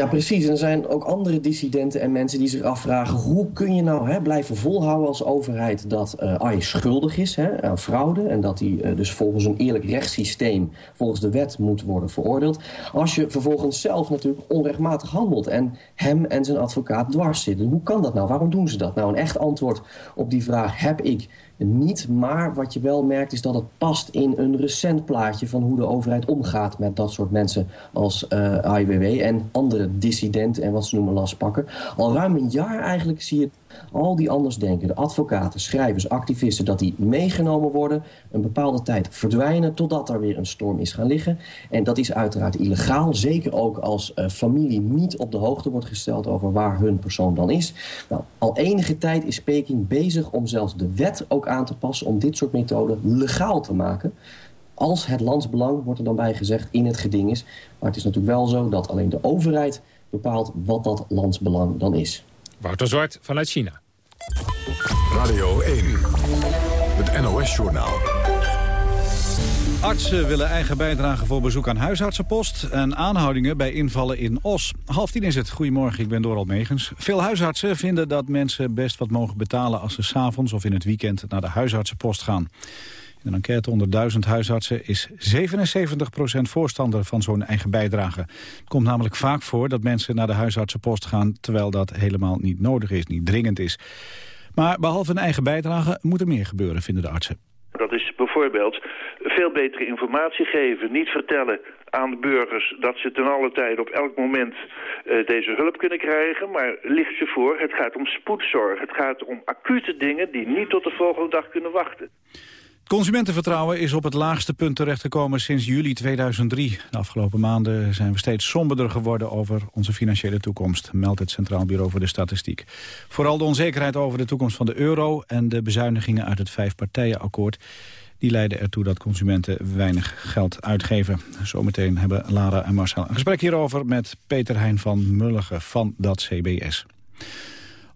Ja, precies. En er zijn ook andere dissidenten en mensen die zich afvragen... hoe kun je nou hè, blijven volhouden als overheid dat uh, schuldig is hè, aan fraude... en dat hij uh, dus volgens een eerlijk rechtssysteem volgens de wet moet worden veroordeeld... als je vervolgens zelf natuurlijk onrechtmatig handelt... en hem en zijn advocaat dwars zitten. Hoe kan dat nou? Waarom doen ze dat? Nou, een echt antwoord op die vraag heb ik niet. Maar wat je wel merkt is dat het past in een recent plaatje... van hoe de overheid omgaat met dat soort mensen als uh, eh, AIWW... en andere dissidenten en wat ze noemen lastpakken. Al ruim een jaar eigenlijk zie je al die anders denken, de advocaten, schrijvers, activisten... dat die meegenomen worden, een bepaalde tijd verdwijnen... totdat er weer een storm is gaan liggen. En dat is uiteraard illegaal. Zeker ook als uh, familie niet op de hoogte wordt gesteld... over waar hun persoon dan is. Nou, al enige tijd is Peking bezig om zelfs de wet ook aan te passen... om dit soort methoden legaal te maken als het landsbelang, wordt er dan bij gezegd, in het geding is. Maar het is natuurlijk wel zo dat alleen de overheid bepaalt wat dat landsbelang dan is. Wouter Zwart vanuit China. Radio 1, het NOS-journaal. Artsen willen eigen bijdrage voor bezoek aan huisartsenpost... en aanhoudingen bij invallen in Os. Half tien is het. Goedemorgen, ik ben Doral Megens. Veel huisartsen vinden dat mensen best wat mogen betalen... als ze s'avonds of in het weekend naar de huisartsenpost gaan. In een enquête onder duizend huisartsen is 77% voorstander van zo'n eigen bijdrage. Het komt namelijk vaak voor dat mensen naar de huisartsenpost gaan... terwijl dat helemaal niet nodig is, niet dringend is. Maar behalve een eigen bijdrage moet er meer gebeuren, vinden de artsen. Dat is bijvoorbeeld veel betere informatie geven. Niet vertellen aan de burgers dat ze ten alle tijde op elk moment uh, deze hulp kunnen krijgen. Maar ligt ze voor, het gaat om spoedzorg. Het gaat om acute dingen die niet tot de volgende dag kunnen wachten. Consumentenvertrouwen is op het laagste punt terechtgekomen sinds juli 2003. De afgelopen maanden zijn we steeds somberder geworden over onze financiële toekomst, meldt het Centraal Bureau voor de Statistiek. Vooral de onzekerheid over de toekomst van de euro en de bezuinigingen uit het vijfpartijenakkoord. Die leiden ertoe dat consumenten weinig geld uitgeven. Zometeen hebben Lara en Marcel een gesprek hierover met Peter Hein van Mulligen van dat CBS.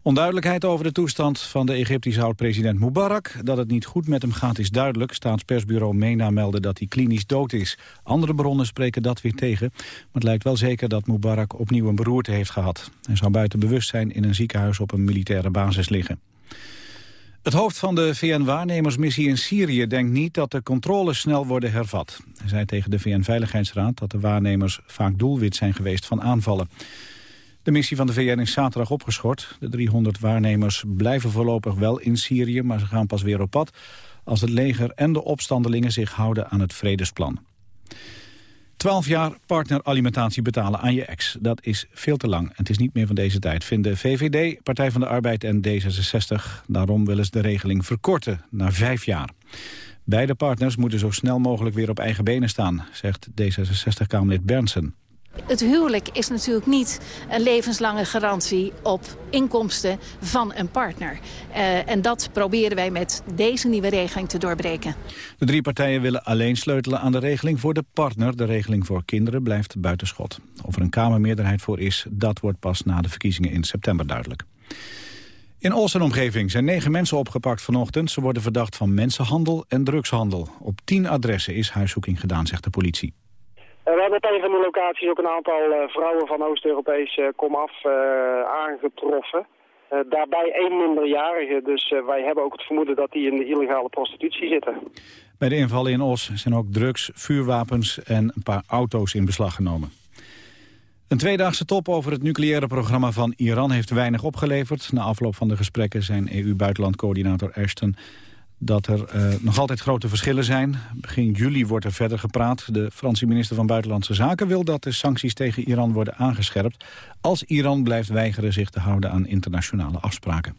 Onduidelijkheid over de toestand van de Egyptische oud-president Mubarak. Dat het niet goed met hem gaat is duidelijk. Staatspersbureau MENA meldde dat hij klinisch dood is. Andere bronnen spreken dat weer tegen. Maar het lijkt wel zeker dat Mubarak opnieuw een beroerte heeft gehad. Hij zou buiten bewustzijn in een ziekenhuis op een militaire basis liggen. Het hoofd van de VN-waarnemersmissie in Syrië denkt niet dat de controles snel worden hervat. Hij zei tegen de VN-veiligheidsraad dat de waarnemers vaak doelwit zijn geweest van aanvallen. De missie van de VN is zaterdag opgeschort. De 300 waarnemers blijven voorlopig wel in Syrië, maar ze gaan pas weer op pad als het leger en de opstandelingen zich houden aan het vredesplan. 12 jaar partneralimentatie betalen aan je ex. Dat is veel te lang. Het is niet meer van deze tijd, vinden VVD, Partij van de Arbeid en D66. Daarom willen ze de regeling verkorten naar vijf jaar. Beide partners moeten zo snel mogelijk weer op eigen benen staan, zegt D66-Kamerlid Bernsen. Het huwelijk is natuurlijk niet een levenslange garantie op inkomsten van een partner. Uh, en dat proberen wij met deze nieuwe regeling te doorbreken. De drie partijen willen alleen sleutelen aan de regeling voor de partner. De regeling voor kinderen blijft buitenschot. Of er een Kamermeerderheid voor is, dat wordt pas na de verkiezingen in september duidelijk. In Os en omgeving zijn negen mensen opgepakt vanochtend. Ze worden verdacht van mensenhandel en drugshandel. Op tien adressen is huiszoeking gedaan, zegt de politie. Eh, we hebben een van de locaties ook een aantal eh, vrouwen van Oost-Europees eh, komaf aangetroffen. daarbij één minderjarige, dus wij hebben ook het vermoeden dat die in de illegale prostitutie zitten. Bij de invallen in Os zijn ook drugs, vuurwapens en een paar auto's in beslag genomen. Een tweedaagse top over het nucleaire programma van Iran heeft weinig opgeleverd. Na afloop van de gesprekken zijn EU-buitenlandcoördinator Ashton dat er uh, nog altijd grote verschillen zijn. Begin juli wordt er verder gepraat. De Franse minister van Buitenlandse Zaken wil dat de sancties tegen Iran worden aangescherpt... als Iran blijft weigeren zich te houden aan internationale afspraken.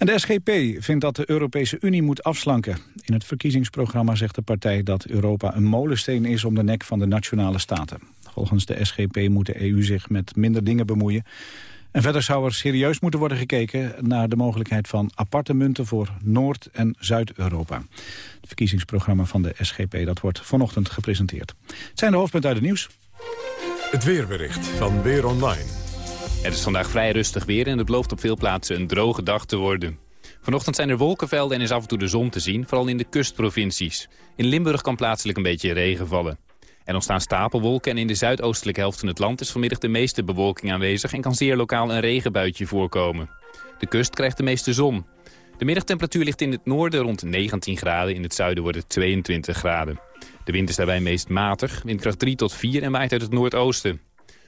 En de SGP vindt dat de Europese Unie moet afslanken. In het verkiezingsprogramma zegt de partij dat Europa een molensteen is om de nek van de nationale staten. Volgens de SGP moet de EU zich met minder dingen bemoeien. En verder zou er serieus moeten worden gekeken naar de mogelijkheid van aparte munten voor Noord- en Zuid-Europa. Het verkiezingsprogramma van de SGP dat wordt vanochtend gepresenteerd. Het zijn de hoofdpunten uit het nieuws. Het weerbericht van Weer Online. Het is vandaag vrij rustig weer en het belooft op veel plaatsen een droge dag te worden. Vanochtend zijn er wolkenvelden en is af en toe de zon te zien, vooral in de kustprovincies. In Limburg kan plaatselijk een beetje regen vallen. Er ontstaan stapelwolken en in de zuidoostelijke helft van het land is vanmiddag de meeste bewolking aanwezig en kan zeer lokaal een regenbuitje voorkomen. De kust krijgt de meeste zon. De middagtemperatuur ligt in het noorden rond 19 graden, in het zuiden wordt het 22 graden. De wind is daarbij meest matig, windkracht 3 tot 4 en waait uit het noordoosten.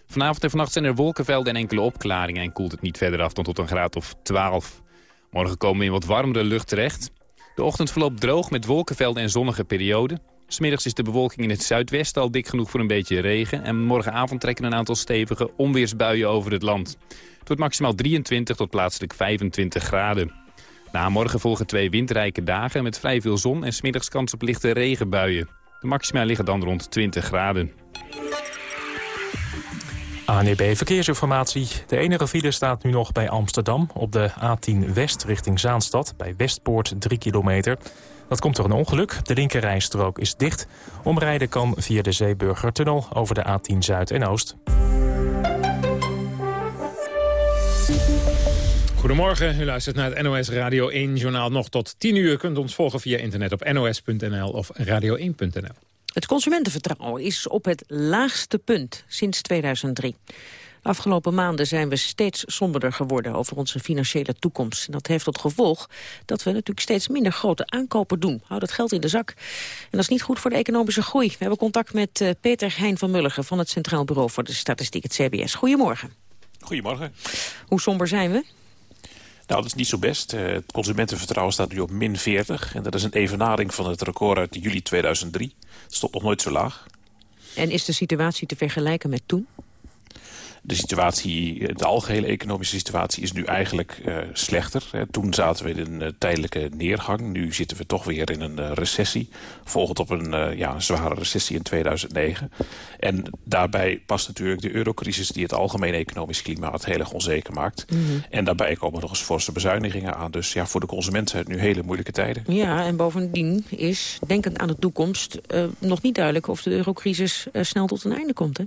Vanavond en vannacht zijn er wolkenvelden en enkele opklaringen en koelt het niet verder af dan tot een graad of 12. Morgen komen we in wat warmere lucht terecht. De ochtend verloopt droog met wolkenvelden en zonnige perioden. Smiddags is de bewolking in het zuidwesten al dik genoeg voor een beetje regen. En morgenavond trekken een aantal stevige onweersbuien over het land. Het wordt maximaal 23 tot plaatselijk 25 graden. Na morgen volgen twee windrijke dagen met vrij veel zon en smiddags kans op lichte regenbuien. De maxima liggen dan rond 20 graden. ANEB Verkeersinformatie. De enige file staat nu nog bij Amsterdam op de A10 West richting Zaanstad... bij Westpoort 3 kilometer. Dat komt door een ongeluk. De linkerrijstrook is dicht. Omrijden kan via de Zeeburgertunnel over de A10 Zuid en Oost. Goedemorgen, u luistert naar het NOS Radio 1-journaal. Nog tot 10 uur kunt ons volgen via internet op nos.nl of radio1.nl. Het consumentenvertrouwen is op het laagste punt sinds 2003. De afgelopen maanden zijn we steeds somberder geworden over onze financiële toekomst. En dat heeft tot gevolg dat we natuurlijk steeds minder grote aankopen doen. Houd het geld in de zak. En dat is niet goed voor de economische groei. We hebben contact met uh, Peter Hein van Mulligen van het Centraal Bureau voor de Statistiek, het CBS. Goedemorgen. Goedemorgen. Hoe somber zijn we? Nou, dat is niet zo best. Uh, het consumentenvertrouwen staat nu op min 40. En dat is een evenaring van het record uit juli 2003. Het stond nog nooit zo laag. En is de situatie te vergelijken met toen? De situatie, de algehele economische situatie is nu eigenlijk uh, slechter. Hè. Toen zaten we in een uh, tijdelijke neergang. Nu zitten we toch weer in een uh, recessie. Volgend op een ja, zware recessie in 2009. En daarbij past natuurlijk de eurocrisis... die het algemene economisch klimaat heel erg onzeker maakt. Mm -hmm. En daarbij komen nog eens forse bezuinigingen aan. Dus ja, voor de consument zijn het nu hele moeilijke tijden. Ja, en bovendien is, denkend aan de toekomst... nog niet duidelijk of de eurocrisis snel tot een einde komt, hè?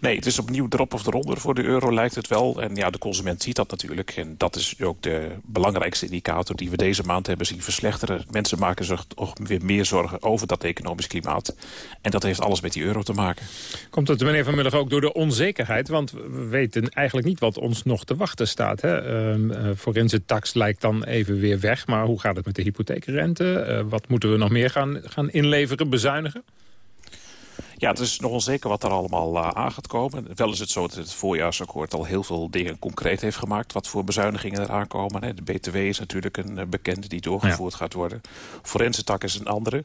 Nee, het is opnieuw erop of eronder voor de euro lijkt het wel. En ja, de consument ziet dat natuurlijk. En dat is ook de belangrijkste indicator die we deze maand hebben zien verslechteren. Mensen maken zich toch weer meer zorgen over dat economisch klimaat. En dat heeft alles met die euro te maken. Komt het, meneer Van Mullig, ook door de onzekerheid? Want we weten eigenlijk niet wat ons nog te wachten staat. Hè? Uh, tax lijkt dan even weer weg. Maar hoe gaat het met de hypotheekrente? Uh, wat moeten we nog meer gaan, gaan inleveren, bezuinigen? Ja, het is nog onzeker wat er allemaal uh, aan gaat komen. Wel is het zo dat het voorjaarsakkoord al heel veel dingen concreet heeft gemaakt... wat voor bezuinigingen er aankomen. Hè. De BTW is natuurlijk een uh, bekende die doorgevoerd ja. gaat worden. Forensentak is een andere.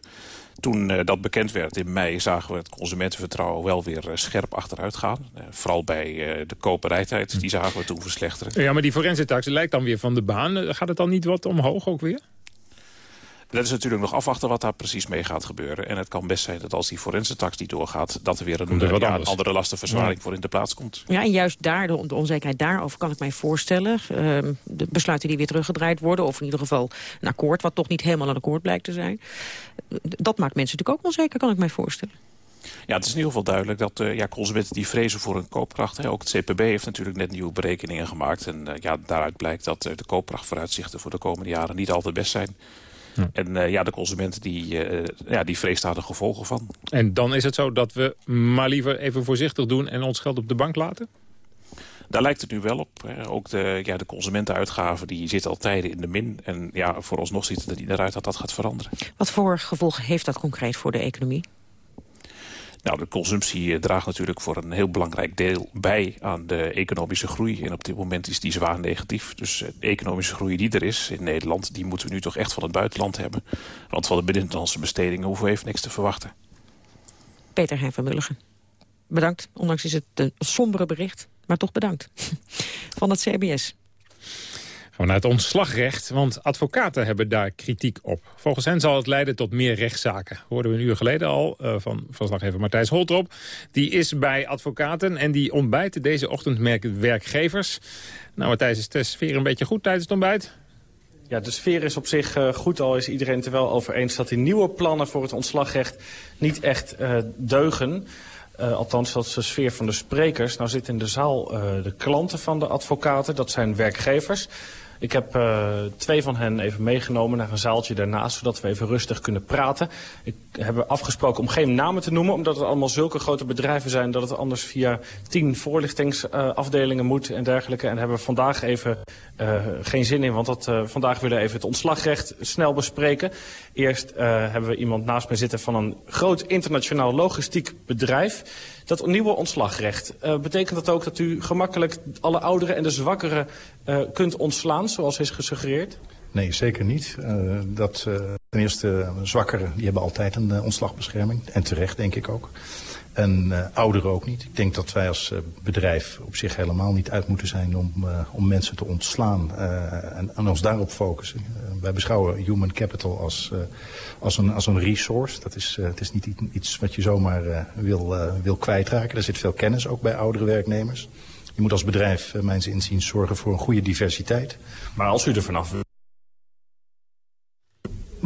Toen uh, dat bekend werd in mei zagen we het consumentenvertrouwen wel weer scherp achteruit gaan. vooral bij de koperijtijd, die zagen we toen verslechteren. Ja, maar die forensentax lijkt dan weer van de baan. Gaat het dan niet wat omhoog ook weer? Dat is natuurlijk nog afwachten wat daar precies mee gaat gebeuren. En het kan best zijn dat als die forensentax niet doorgaat... dat er weer een, er ja, een andere lastenverzwaring ja. voor in de plaats komt. Ja, en juist daar, de, de onzekerheid daarover kan ik mij voorstellen. Uh, de besluiten die weer teruggedraaid worden... of in ieder geval een akkoord wat toch niet helemaal een akkoord blijkt te zijn. Dat maakt mensen natuurlijk ook onzeker, kan ik mij voorstellen. Ja, het is in ieder geval duidelijk dat uh, ja, consumenten die vrezen voor hun koopkracht. Hè, ook het CPB heeft natuurlijk net nieuwe berekeningen gemaakt. En uh, ja, daaruit blijkt dat uh, de koopkrachtvooruitzichten voor de komende jaren niet altijd best zijn. Ja. En uh, ja, de consument die, uh, ja, die vreest daar de gevolgen van. En dan is het zo dat we maar liever even voorzichtig doen... en ons geld op de bank laten? Daar lijkt het nu wel op. Ook de, ja, de consumentenuitgaven die zitten al tijden in de min. En ja, vooralsnog ziet het er niet naar uit dat dat gaat veranderen. Wat voor gevolgen heeft dat concreet voor de economie? Nou, de consumptie draagt natuurlijk voor een heel belangrijk deel bij aan de economische groei. En op dit moment is die zwaar negatief. Dus de economische groei die er is in Nederland... die moeten we nu toch echt van het buitenland hebben. Want van de binnenlandse bestedingen hoeven we even niks te verwachten. Peter Hein van Mulligen. Bedankt, ondanks is het een sombere bericht, maar toch bedankt. Van het CBS. Het ontslagrecht, want advocaten hebben daar kritiek op. Volgens hen zal het leiden tot meer rechtszaken. Hoorden we een uur geleden al uh, van verslaggever Matthijs Holtrop. Die is bij advocaten en die ontbijt deze ochtend met werkgevers. Nou Matthijs, is de sfeer een beetje goed tijdens het ontbijt? Ja, de sfeer is op zich uh, goed, al is iedereen er wel over eens... dat die nieuwe plannen voor het ontslagrecht niet echt uh, deugen. Althans, dat is de sfeer van de sprekers. Nou zitten in de zaal de klanten van de advocaten, dat zijn werkgevers... Ik heb uh, twee van hen even meegenomen naar een zaaltje daarnaast... zodat we even rustig kunnen praten. Ik heb afgesproken om geen namen te noemen... omdat het allemaal zulke grote bedrijven zijn... dat het anders via tien voorlichtingsafdelingen moet en dergelijke. En hebben we vandaag even uh, geen zin in... want dat, vandaag willen we even het ontslagrecht snel bespreken. Eerst hebben we iemand naast me zitten van een groot internationaal logistiek bedrijf... Dat nieuwe ontslagrecht, uh, betekent dat ook dat u gemakkelijk alle ouderen en de zwakkeren uh, kunt ontslaan, zoals is gesuggereerd? Nee, zeker niet. Uh, dat, ten eerste, zwakkeren die hebben altijd een ontslagbescherming. En terecht, denk ik ook. En uh, ouderen ook niet. Ik denk dat wij als uh, bedrijf op zich helemaal niet uit moeten zijn om, uh, om mensen te ontslaan en, en, ons daarop focussen. wij beschouwen human capital als, als, een, als een resource. Dat is, het is niet iets wat je zomaar wil, wil kwijtraken. Er zit veel kennis ook bij oudere werknemers. Je moet als bedrijf, mijns inziens, zorgen voor een goede diversiteit. Maar als u er vanaf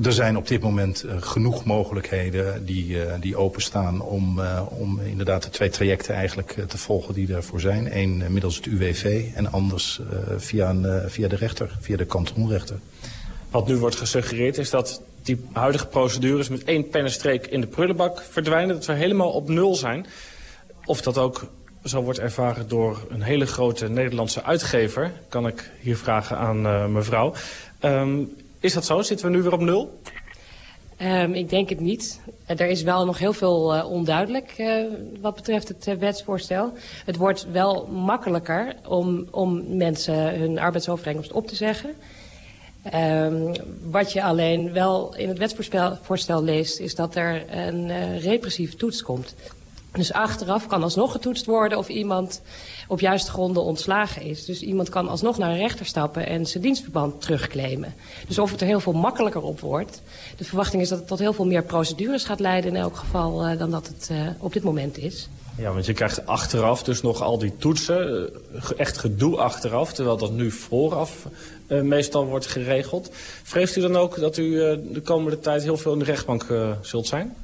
er zijn op dit moment uh, genoeg mogelijkheden die, uh, die openstaan om, uh, om inderdaad de twee trajecten eigenlijk te volgen die daarvoor zijn. Eén middels het UWV en anders via, een, via de rechter, via de kantonrechter. Wat nu wordt gesuggereerd is dat die huidige procedures met één pennenstreek in de prullenbak verdwijnen. Dat we helemaal op nul zijn. Of dat ook zo wordt ervaren door een hele grote Nederlandse uitgever, kan ik hier vragen aan mevrouw. Um, is dat zo? Zitten we nu weer op nul? Um, ik denk het niet. Er is wel nog heel veel uh, onduidelijk uh, wat betreft het wetsvoorstel. Het wordt wel makkelijker om, om mensen hun arbeidsovereenkomst op te zeggen. Um, wat je alleen wel in het wetsvoorstel leest... is dat er een repressieve toets komt. Dus achteraf kan alsnog getoetst worden of iemand op juiste gronden ontslagen is. Dus iemand kan alsnog naar een rechter stappen en zijn dienstverband terugclaimen. Dus of het er heel veel makkelijker op wordt. De verwachting is dat het tot heel veel meer procedures gaat leiden in elk geval uh, dan dat het uh, op dit moment is. Ja, want je krijgt achteraf dus nog al die toetsen, echt gedoe achteraf, terwijl dat nu vooraf meestal wordt geregeld. Vreest u dan ook dat u de komende tijd heel veel in de rechtbank zult zijn?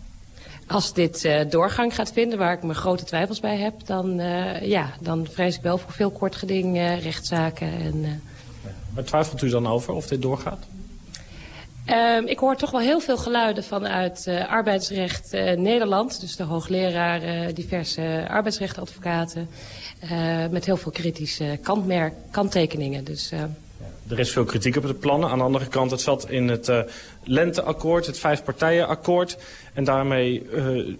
Als dit uh, doorgang gaat vinden, waar ik me grote twijfels bij heb... dan, uh, ja, dan vrees ik wel voor veel kortgeding uh, rechtszaken. En. Waar twijfelt u dan over of dit doorgaat? Um, ik hoor toch wel heel veel geluiden vanuit arbeidsrecht Nederland. Dus de hoogleraar, diverse arbeidsrechtadvocaten. met heel veel kritische kantmerk, kanttekeningen. Dus... Er is veel kritiek op de plannen. Aan de andere kant, het zat in het uh, lenteakkoord, het vijfpartijenakkoord. En daarmee uh,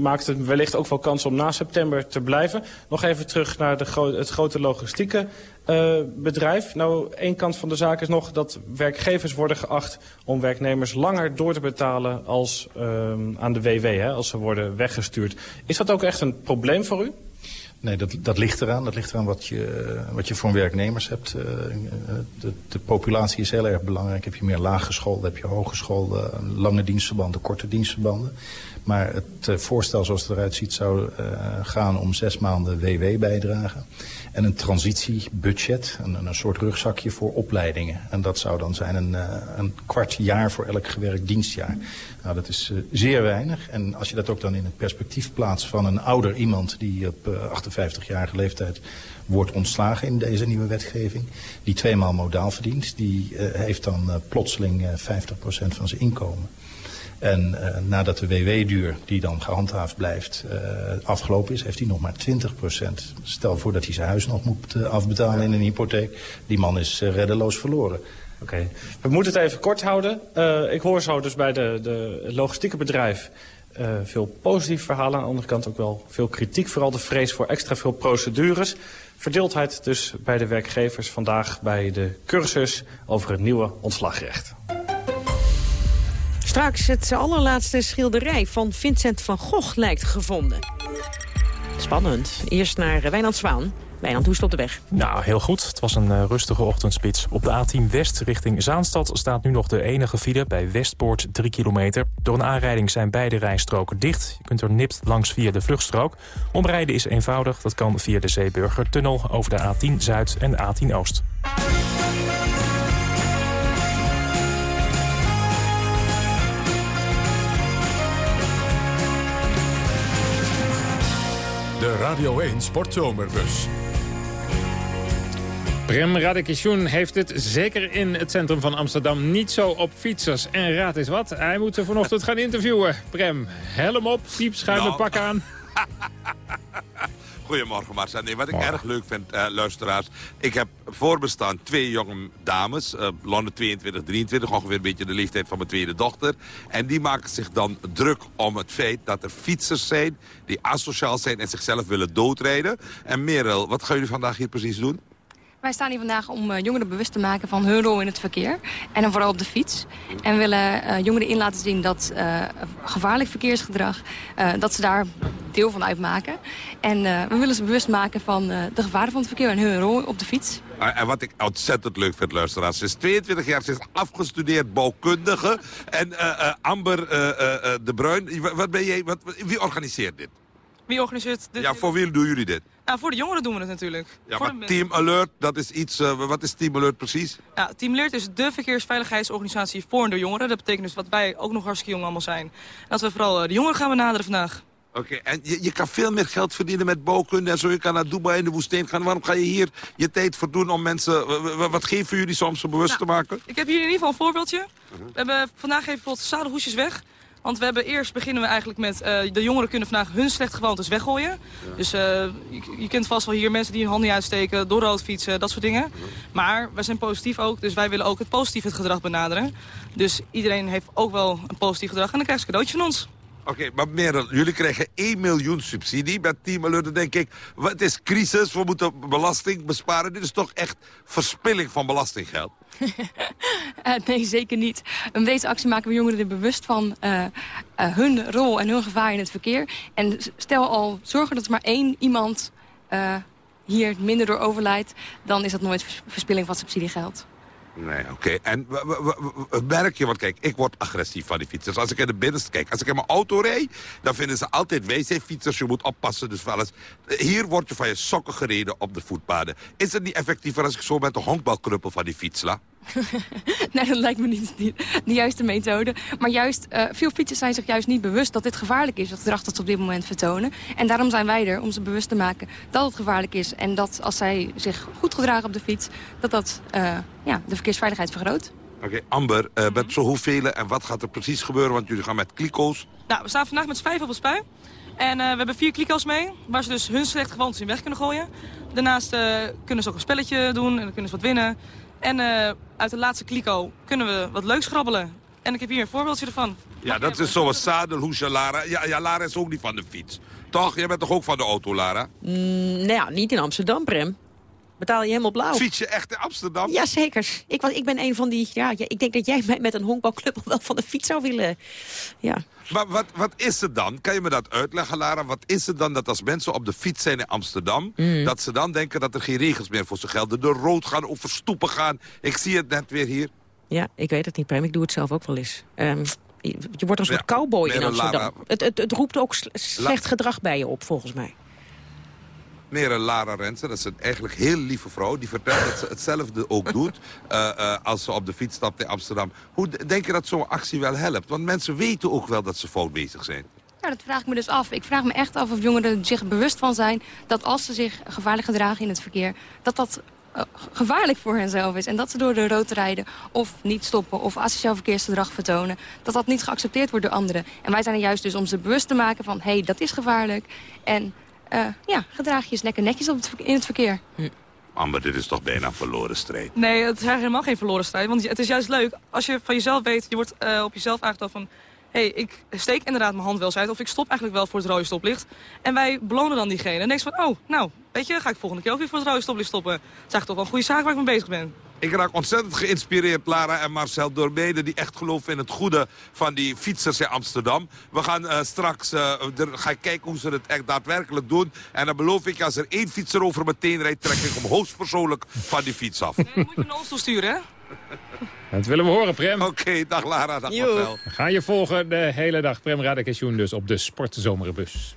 maakt het wellicht ook wel kans om na september te blijven. Nog even terug naar de het grote logistieke uh, bedrijf. Nou, één kant van de zaak is nog dat werkgevers worden geacht om werknemers langer door te betalen als aan de WW, hè, als ze worden weggestuurd. Is dat ook echt een probleem voor u? Nee, dat, dat ligt eraan. Dat ligt eraan wat je, wat je voor werknemers hebt. Uh, de, de, populatie is heel erg belangrijk. Heb je meer laaggeschoolde, heb je hogeschoolde, uh, lange dienstverbanden, korte dienstverbanden. Maar het uh, voorstel zoals het eruit ziet zou gaan om zes maanden WW-bijdrage. En een transitiebudget, een, een soort rugzakje voor opleidingen. En dat zou dan zijn een, een kwart jaar voor elk gewerkt dienstjaar. Nou, dat is zeer weinig. En als je dat ook dan in het perspectief plaatst van een ouder iemand... die op uh, 58-jarige leeftijd wordt ontslagen in deze nieuwe wetgeving... die tweemaal modaal verdient, die heeft dan plotseling 50% van zijn inkomen. En uh, nadat de WW-duur, die dan gehandhaafd blijft, uh, afgelopen is, heeft hij nog maar 20% Stel voor dat hij zijn huis nog moet uh, afbetalen in een hypotheek. Die man is reddeloos verloren. Oké, okay. we moeten het even kort houden. Ik hoor zo dus bij de, de logistieke bedrijf veel positieve verhalen. Aan de andere kant ook wel veel kritiek. Vooral de vrees voor extra veel procedures. Verdeeldheid dus bij de werkgevers vandaag bij de cursus over het nieuwe ontslagrecht. Straks het allerlaatste schilderij van Vincent van Gogh lijkt gevonden. Spannend. Eerst naar Wijnand Zwaan. Wijnand, hoe het op de weg? Nou, heel goed. Het was een uh, rustige ochtendspits. Op de A10 West richting Zaanstad staat nu nog de enige file bij Westpoort 3 kilometer. Door een aanrijding zijn beide rijstroken dicht. Je kunt er nipt langs via de vluchtstrook. Omrijden is eenvoudig. Dat kan via de Zeeburgertunnel over de A10 Zuid en A10 Oost. Radio 1 Sportzomerbus. Prem Radikation heeft het zeker in het centrum van Amsterdam niet zo op fietsers. En raad is wat, hij moet ze vanochtend gaan interviewen. Prem, helm op, piepschuimen nou. pak aan. Goedemorgen Marcel. Nee, wat ik erg leuk vind, uh, luisteraars... ik heb voorbestaan twee jonge dames, uh, Londe 22, 23... ongeveer een beetje de leeftijd van mijn tweede dochter. En die maken zich dan druk om het feit dat er fietsers zijn... die asociaal zijn en zichzelf willen doodrijden. En Merel, wat gaan jullie vandaag hier precies doen? Wij staan hier vandaag om uh, jongeren bewust te maken van hun rol in het verkeer. En dan vooral op de fiets. En we willen uh, jongeren in laten zien dat uh, gevaarlijk verkeersgedrag... dat ze daar deel van uitmaken. En we willen ze bewust maken van de gevaren van het verkeer en hun rol op de fiets. En wat ik ontzettend leuk vind, luisteraars... ze is 22 jaar, ze is afgestudeerd bouwkundige. En Amber de Bruin, wat ben jij, wat, wie organiseert dit? Wie organiseert dit? Ja, voor wie doen jullie dit? Nou, voor de jongeren doen we het natuurlijk. Ja, maar Team Alert, dat is iets... Uh, wat is Team Alert precies? Ja, Team Alert is de verkeersveiligheidsorganisatie voor en door jongeren. Dat betekent dus dat wij ook nog hartstikke jong allemaal zijn. En dat we vooral uh, de jongeren gaan benaderen vandaag. Oké, en je, je, kan veel meer geld verdienen met bouwkunde en zo. Je kan naar Dubai in de woestijn gaan. Waarom ga je hier je tijd voor doen om mensen... Wat geven jullie soms om bewust nou, te maken? Ik heb hier in ieder geval een voorbeeldje. Uh -huh. We hebben vandaag even bijvoorbeeld zadelhoesjes weg. Want we hebben eerst beginnen we eigenlijk met... Uh, de jongeren kunnen vandaag hun slechte gewoontes weggooien. Ja. Dus uh, je, je, kent vast wel hier mensen die hun handen niet uitsteken... door rood fietsen, dat soort dingen. Ja. Maar wij zijn positief ook, dus wij willen ook het positieve gedrag benaderen. Dus iedereen heeft ook wel een positief gedrag. En dan krijgt ze een cadeautje van ons. Oké, okay, maar Merel, jullie krijgen 1 miljoen subsidie met Team Alert. Dan denk ik, het is crisis, we moeten belasting besparen. Dit is toch echt verspilling van belastinggeld? Uh, nee, zeker niet. Deze actie maken we jongeren er bewust van uh, uh, hun rol en hun gevaar in het verkeer. En stel al zorgen dat er maar één iemand hier minder door overlijdt... dan is dat nooit verspilling van subsidiegeld. Nee, oké. En merk je, want kijk, ik word agressief van die fietsers. Als ik in de binnenste kijk, als ik in mijn auto rijd... dan vinden ze altijd, wij zijn fietsers, je moet oppassen. Dus wel eens, hier word je van je sokken gereden op de voetpaden. Is het niet effectiever als ik zo met de honkbalknuppel van die fiets sla? nee, dat lijkt me niet de juiste methode. Maar juist, uh, veel fietsers zijn zich juist niet bewust dat dit gevaarlijk is. Het gedrag dat ze op dit moment vertonen. En daarom zijn wij er om ze bewust te maken dat het gevaarlijk is. En dat als zij zich goed gedragen op de fiets, dat dat uh, ja, de verkeersveiligheid vergroot. Oké, okay, Amber, uh, met zo hoeveel en wat gaat er precies gebeuren? Want jullie gaan met kliko's. Nou, we staan vandaag met z'n vijf op het spui. En uh, we hebben vier kliko's mee, waar ze dus hun slechte gewoontes in weg kunnen gooien. Daarnaast uh, kunnen ze ook een spelletje doen en dan kunnen ze wat winnen. En uh, uit de laatste kliko kunnen we wat leuks grabbelen. En ik heb hier een voorbeeldje ervan. Ja, dat is zoals zadelhoesje, Lara. Ja, ja, Lara is ook niet van de fiets. Toch? Jij bent toch ook van de auto, Lara? Mm, nou ja, niet in Amsterdam, Prem. Betaal je helemaal blauw. Fiets je echt in Amsterdam? Jazeker. Ik, was, ik ben een van die... Ja, ik denk dat jij mij met een honkbalclub wel van de fiets zou willen. Ja. Maar wat, wat is het dan? Kan je me dat uitleggen, Lara? Wat is het dan dat als mensen op de fiets zijn in Amsterdam... Mm. dat ze dan denken dat er geen regels meer voor ze gelden? De rood gaan, over stoepen gaan. Ik zie het net weer hier. Ja, ik weet het niet, Prem. Ik doe het zelf ook wel eens. Um, je, je wordt een soort ja, cowboy in Amsterdam. Het, het, het, roept ook slecht gedrag bij je op, volgens mij. Meneer Lara Rensen, dat is een eigenlijk heel lieve vrouw. Die vertelt dat ze hetzelfde ook doet uh, uh, als ze op de fiets stapt in Amsterdam. Hoe denk je dat zo'n actie wel helpt? Want mensen weten ook wel dat ze fout bezig zijn. Ja, dat vraag ik me dus af. Ik vraag me echt af of jongeren zich bewust van zijn... dat als ze zich gevaarlijk gedragen in het verkeer... dat dat uh, gevaarlijk voor henzelf is. En dat ze door de rood rijden of niet stoppen... of asociaal verkeersgedrag vertonen... dat dat niet geaccepteerd wordt door anderen. En wij zijn er juist dus om ze bewust te maken van... hé, hey, dat is gevaarlijk. En uh, ja, gedraag je eens lekker netjes op het, in het verkeer. Hm. Amber, dit is toch bijna een verloren strijd? Nee, het is helemaal geen verloren strijd. Want het is juist leuk als je van jezelf weet... je wordt uh, op jezelf aangetast van... hé, hey, ik steek inderdaad mijn hand wel eens uit... of ik stop eigenlijk wel voor het rode stoplicht. En wij belonen dan diegene. En denk van, oh, nou, weet je, ga ik volgende keer ook weer voor het rode stoplicht stoppen. Dat is eigenlijk toch wel een goede zaak waar ik mee bezig ben. Ik raak ontzettend geïnspireerd, Lara en Marcel, door mede die echt geloven in het goede van die fietsers in Amsterdam. We gaan uh, straks uh, er, ga kijken hoe ze het echt daadwerkelijk doen. En dan beloof ik, als er één fietser over meteen rijdt, trek ik hem hoogstpersoonlijk van die fiets af. Nee, moet je naar ons toesturen, hè? Dat willen we horen, Prem. Oké, dag Lara, dag Marcel. Ga je volgen de hele dag, Prem Radekesjoen dus op de Sportzomerbus.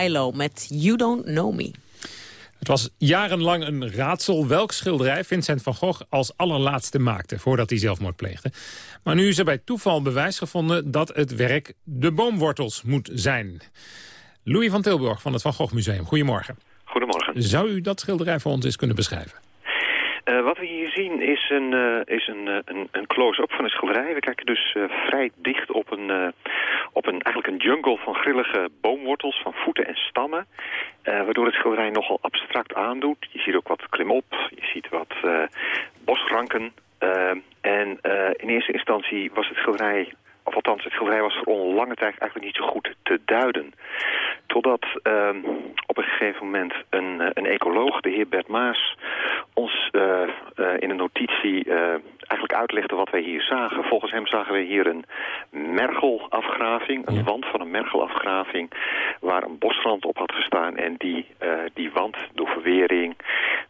Milo met You Don't Know Me. Het was jarenlang een raadsel welk schilderij Vincent van Gogh als allerlaatste maakte, voordat hij zelfmoord pleegde. Maar nu is er bij toeval bewijs gevonden dat het werk de boomwortels moet zijn. Louis van Tilburg van het Van Gogh Museum, goedemorgen. Goedemorgen. Zou u dat schilderij voor ons eens kunnen beschrijven? Eh, wat we hier zien is een, eh, is een, eh, een, een close-up van een schilderij. We kijken dus eh, vrij dicht op een, eh, op een, eigenlijk een jungle van grillige boomwortels, van voeten en stammen. eh, waardoor het schilderij nogal abstract aandoet. Je ziet ook wat klimop, je ziet wat eh, bosranken. eh, en in eerste instantie was het schilderij, of althans het schilderij was voor een lange tijd eigenlijk niet zo goed te duiden. Totdat ehm, een gegeven moment een, eh, een ecoloog, de heer Bert Maas, ons eh, eh, in een notitie eigenlijk uitlegde wat wij hier zagen. Volgens hem zagen we hier een mergelafgraving, een wand van een mergelafgraving, waar een bosrand op had gestaan. En die, die wand, door verwering,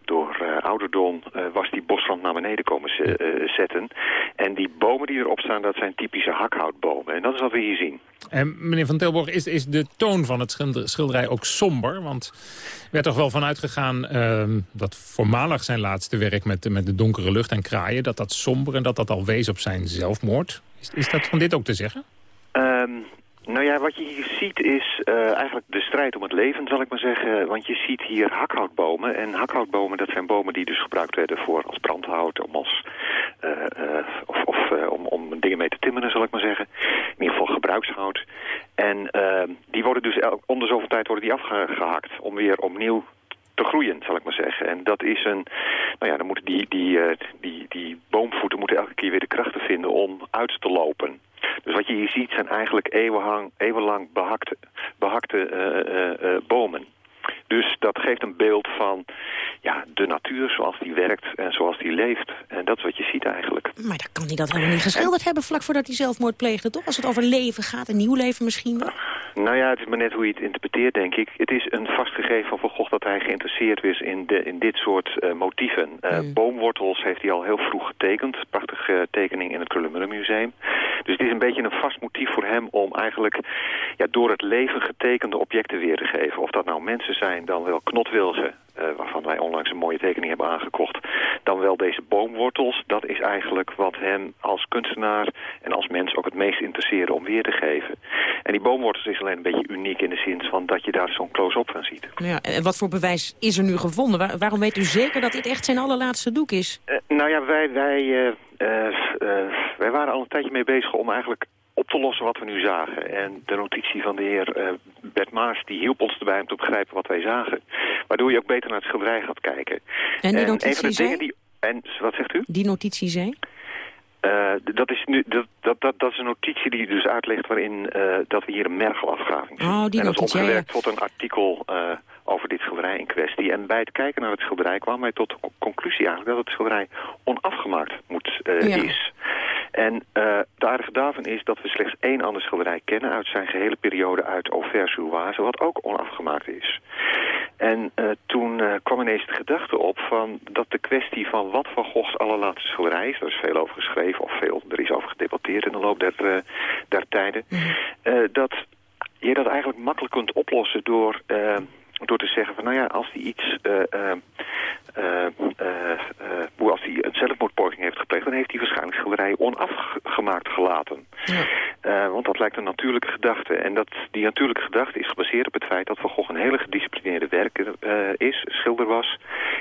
door ouderdom, was die bosrand naar beneden komen ze- zetten. En die bomen die erop staan, dat zijn typische hakhoutbomen. En dat is wat we hier zien. En meneer Van Tilburg, is, is de toon van het schilder- schilderij ook somber? Want er werd toch wel van uitgegaan ehm, dat voormalig zijn laatste werk met, met de donkere lucht en kraaien... dat dat somber en dat dat al wees op zijn zelfmoord. Is, is dat van dit ook te zeggen? Ehm, nou ja, wat je hier ziet is eh, eigenlijk de strijd om het leven, zal ik maar zeggen. Want je ziet hier hakhoutbomen. En hakhoutbomen, dat zijn bomen die dus gebruikt werden voor als brandhout, om als, eh, eh, of, of om, om dingen mee te timmeren, zal ik maar zeggen. In ieder geval gebruikshout. En die worden dus de zoveel tijd die afgehakt om weer opnieuw te groeien, zal ik maar zeggen. En dat is een, nou ja, dan moeten die, die, die, die boomvoeten moeten elke keer weer de krachten vinden om uit te lopen. Dus wat je hier ziet zijn eigenlijk eeuwenlang, eeuwenlang behakte, behakte uh, uh, bomen. Dus dat geeft een beeld van ja, de natuur zoals die werkt en zoals die leeft. En dat is wat je ziet eigenlijk. Maar dan kan hij dat helemaal niet geschilderd hebben vlak voordat hij zelfmoord pleegde, toch? Als het over leven gaat, een nieuw leven misschien wel? Nou ja, het is maar net hoe je het interpreteert, denk ik. Het is een vastgegeven van Van Gogh dat hij geïnteresseerd is in, de, in dit soort uh, motieven. Uh, mm. Boomwortels heeft hij al heel vroeg getekend. Prachtige tekening in het Krullenmuller Museum. Dus het is een beetje een vast motief voor hem om eigenlijk ja, door het leven getekende objecten weer te geven. Of dat nou mensen zijn, dan wel knotwilgen, uh, waarvan wij onlangs een mooie tekening hebben aangekocht, dan wel deze boomwortels. Dat is eigenlijk wat hem als kunstenaar en als mens ook het meest interesseerde om weer te geven. En die boomwortels is alleen een beetje uniek in de zin van dat je daar zo'n close-up van ziet. Ja, en wat voor bewijs is er nu gevonden? Waar, waarom weet u zeker dat dit echt zijn allerlaatste doek is? Uh, nou ja, wij, wij, uh, wij waren al een tijdje mee bezig om eigenlijk op te lossen wat we nu zagen. En de notitie van de heer uh, Bert Maas die hielp ons erbij om te begrijpen wat wij zagen. Waardoor je ook beter naar het schilderij gaat kijken. En die notitie en zei? Die, en wat zegt u? Die notitie zei? Uh, dat, is nu, dat, dat, dat, dat is een notitie die dus uitlegt waarin uh, dat we hier een mergelafgraving zien. Oh, die en dat is ja, ja. tot een artikel over dit schilderij in kwestie. En bij het kijken naar het schilderij kwam wij tot de conclusie eigenlijk dat het schilderij onafgemaakt moet, Ja. is. En uh, het aardige daarvan is dat we slechts één ander schilderij kennen uit zijn gehele periode uit Auvers-sur-Oise, wat ook onafgemaakt is. En uh, toen uh, kwam ineens de gedachte op van dat de kwestie van wat Van Goghs allerlaatste schilderij is, daar is veel over geschreven of veel, er is over gedebatteerd in de loop der, der tijden, uh, dat je dat eigenlijk makkelijk kunt oplossen door, door te zeggen van nou ja, als die iets, uh, uh, uh, uh, als die een zelfmoordpoging heeft gepleegd, dan heeft hij waarschijnlijk schilderij onafgemaakt gelaten. Ja. Want dat lijkt een natuurlijke gedachte. En dat, die natuurlijke gedachte is gebaseerd op het feit dat Van Gogh een hele gedisciplineerde werker is, schilder was,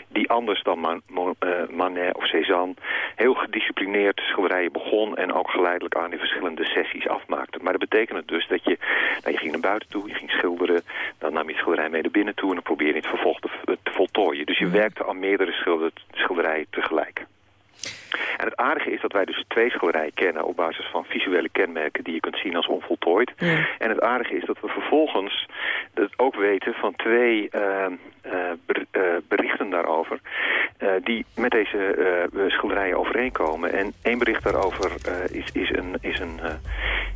die anders dan Man, Man, Manet of Cézanne heel gedisciplineerd schilderijen begon en ook geleidelijk aan die verschillende sessies afmaakte. Betekende dus dat je, nou, je ging naar buiten toe, je ging schilderen, dan nam je schilderij mee naar binnen toe en dan probeer je het vervolg te, te voltooien. Dus je Mhm. werkte aan meerdere schilder, schilderijen tegelijk. En het aardige is dat wij dus twee schilderijen kennen op basis van visuele kenmerken die je kunt zien als onvoltooid. Ja. En het aardige is dat we vervolgens het ook weten van twee uh, uh, ber, uh, berichten daarover uh, die met deze schilderijen overeenkomen. En één bericht daarover is, is, een, is, een,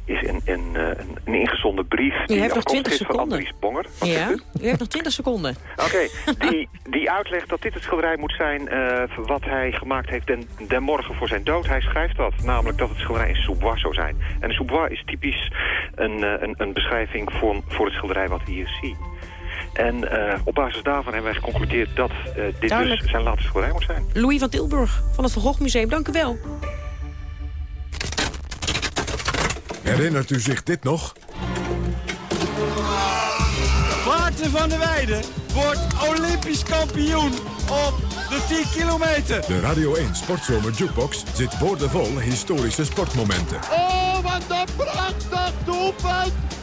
is een, een, een, een ingezonden brief. U die heeft nog 20 afkomstig is van seconden. Andries Bonger. Wat Ja, u? heeft nog 20 seconden. Oké, die, die uitlegt dat dit het schilderij moet zijn wat hij gemaakt heeft den morgen voor zijn dood. Hij schrijft dat, namelijk dat het schilderij een soubois zou zijn. En een soubois is typisch een, uh, een, een beschrijving voor, voor het schilderij wat we hier zien. En uh, op basis daarvan hebben wij geconcludeerd dat uh, dit Duidelijk. dus zijn laatste schilderij moet zijn. Louis van Tilburg van het Van Gogh Museum, dank u wel. Herinnert u zich dit nog? Maarten van der Weijden wordt olympisch kampioen op de 10 kilometer. De Radio 1 Sportzomer Jukebox zit boordevol historische sportmomenten. Oh, wat een prachtig doelpunt!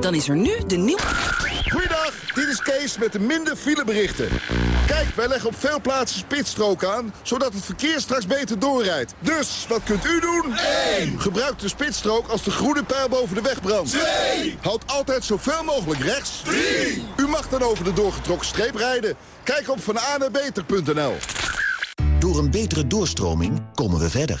Dan is er nu de nieuw... Goeiedag, dit is Kees met de minder fileberichten. Kijk, wij leggen op veel plaatsen spitsstrook aan... zodat het verkeer straks beter doorrijdt. Dus, wat kunt u doen? 1. Gebruik de spitsstrook als de groene pijl boven de weg brandt. 2. Houd altijd zoveel mogelijk rechts. 3. U mag dan over de doorgetrokken streep rijden. Kijk op vananebeter.nl. Door een betere doorstroming komen we verder.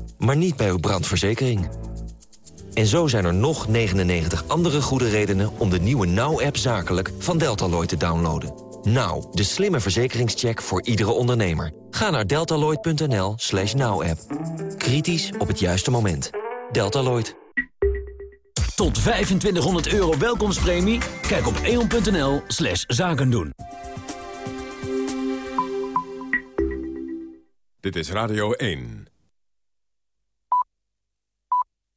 maar niet bij uw brandverzekering. En zo zijn er nog 99 andere goede redenen om de nieuwe Now-app zakelijk van Deltaloid te downloaden. Now, de slimme verzekeringscheck voor iedere ondernemer. Ga naar deltaloid.nl slash now-app. Kritisch op het juiste moment. Deltaloid. Tot 2500 euro welkomstpremie? Kijk op eon.nl slash zaken doen. Dit is Radio 1.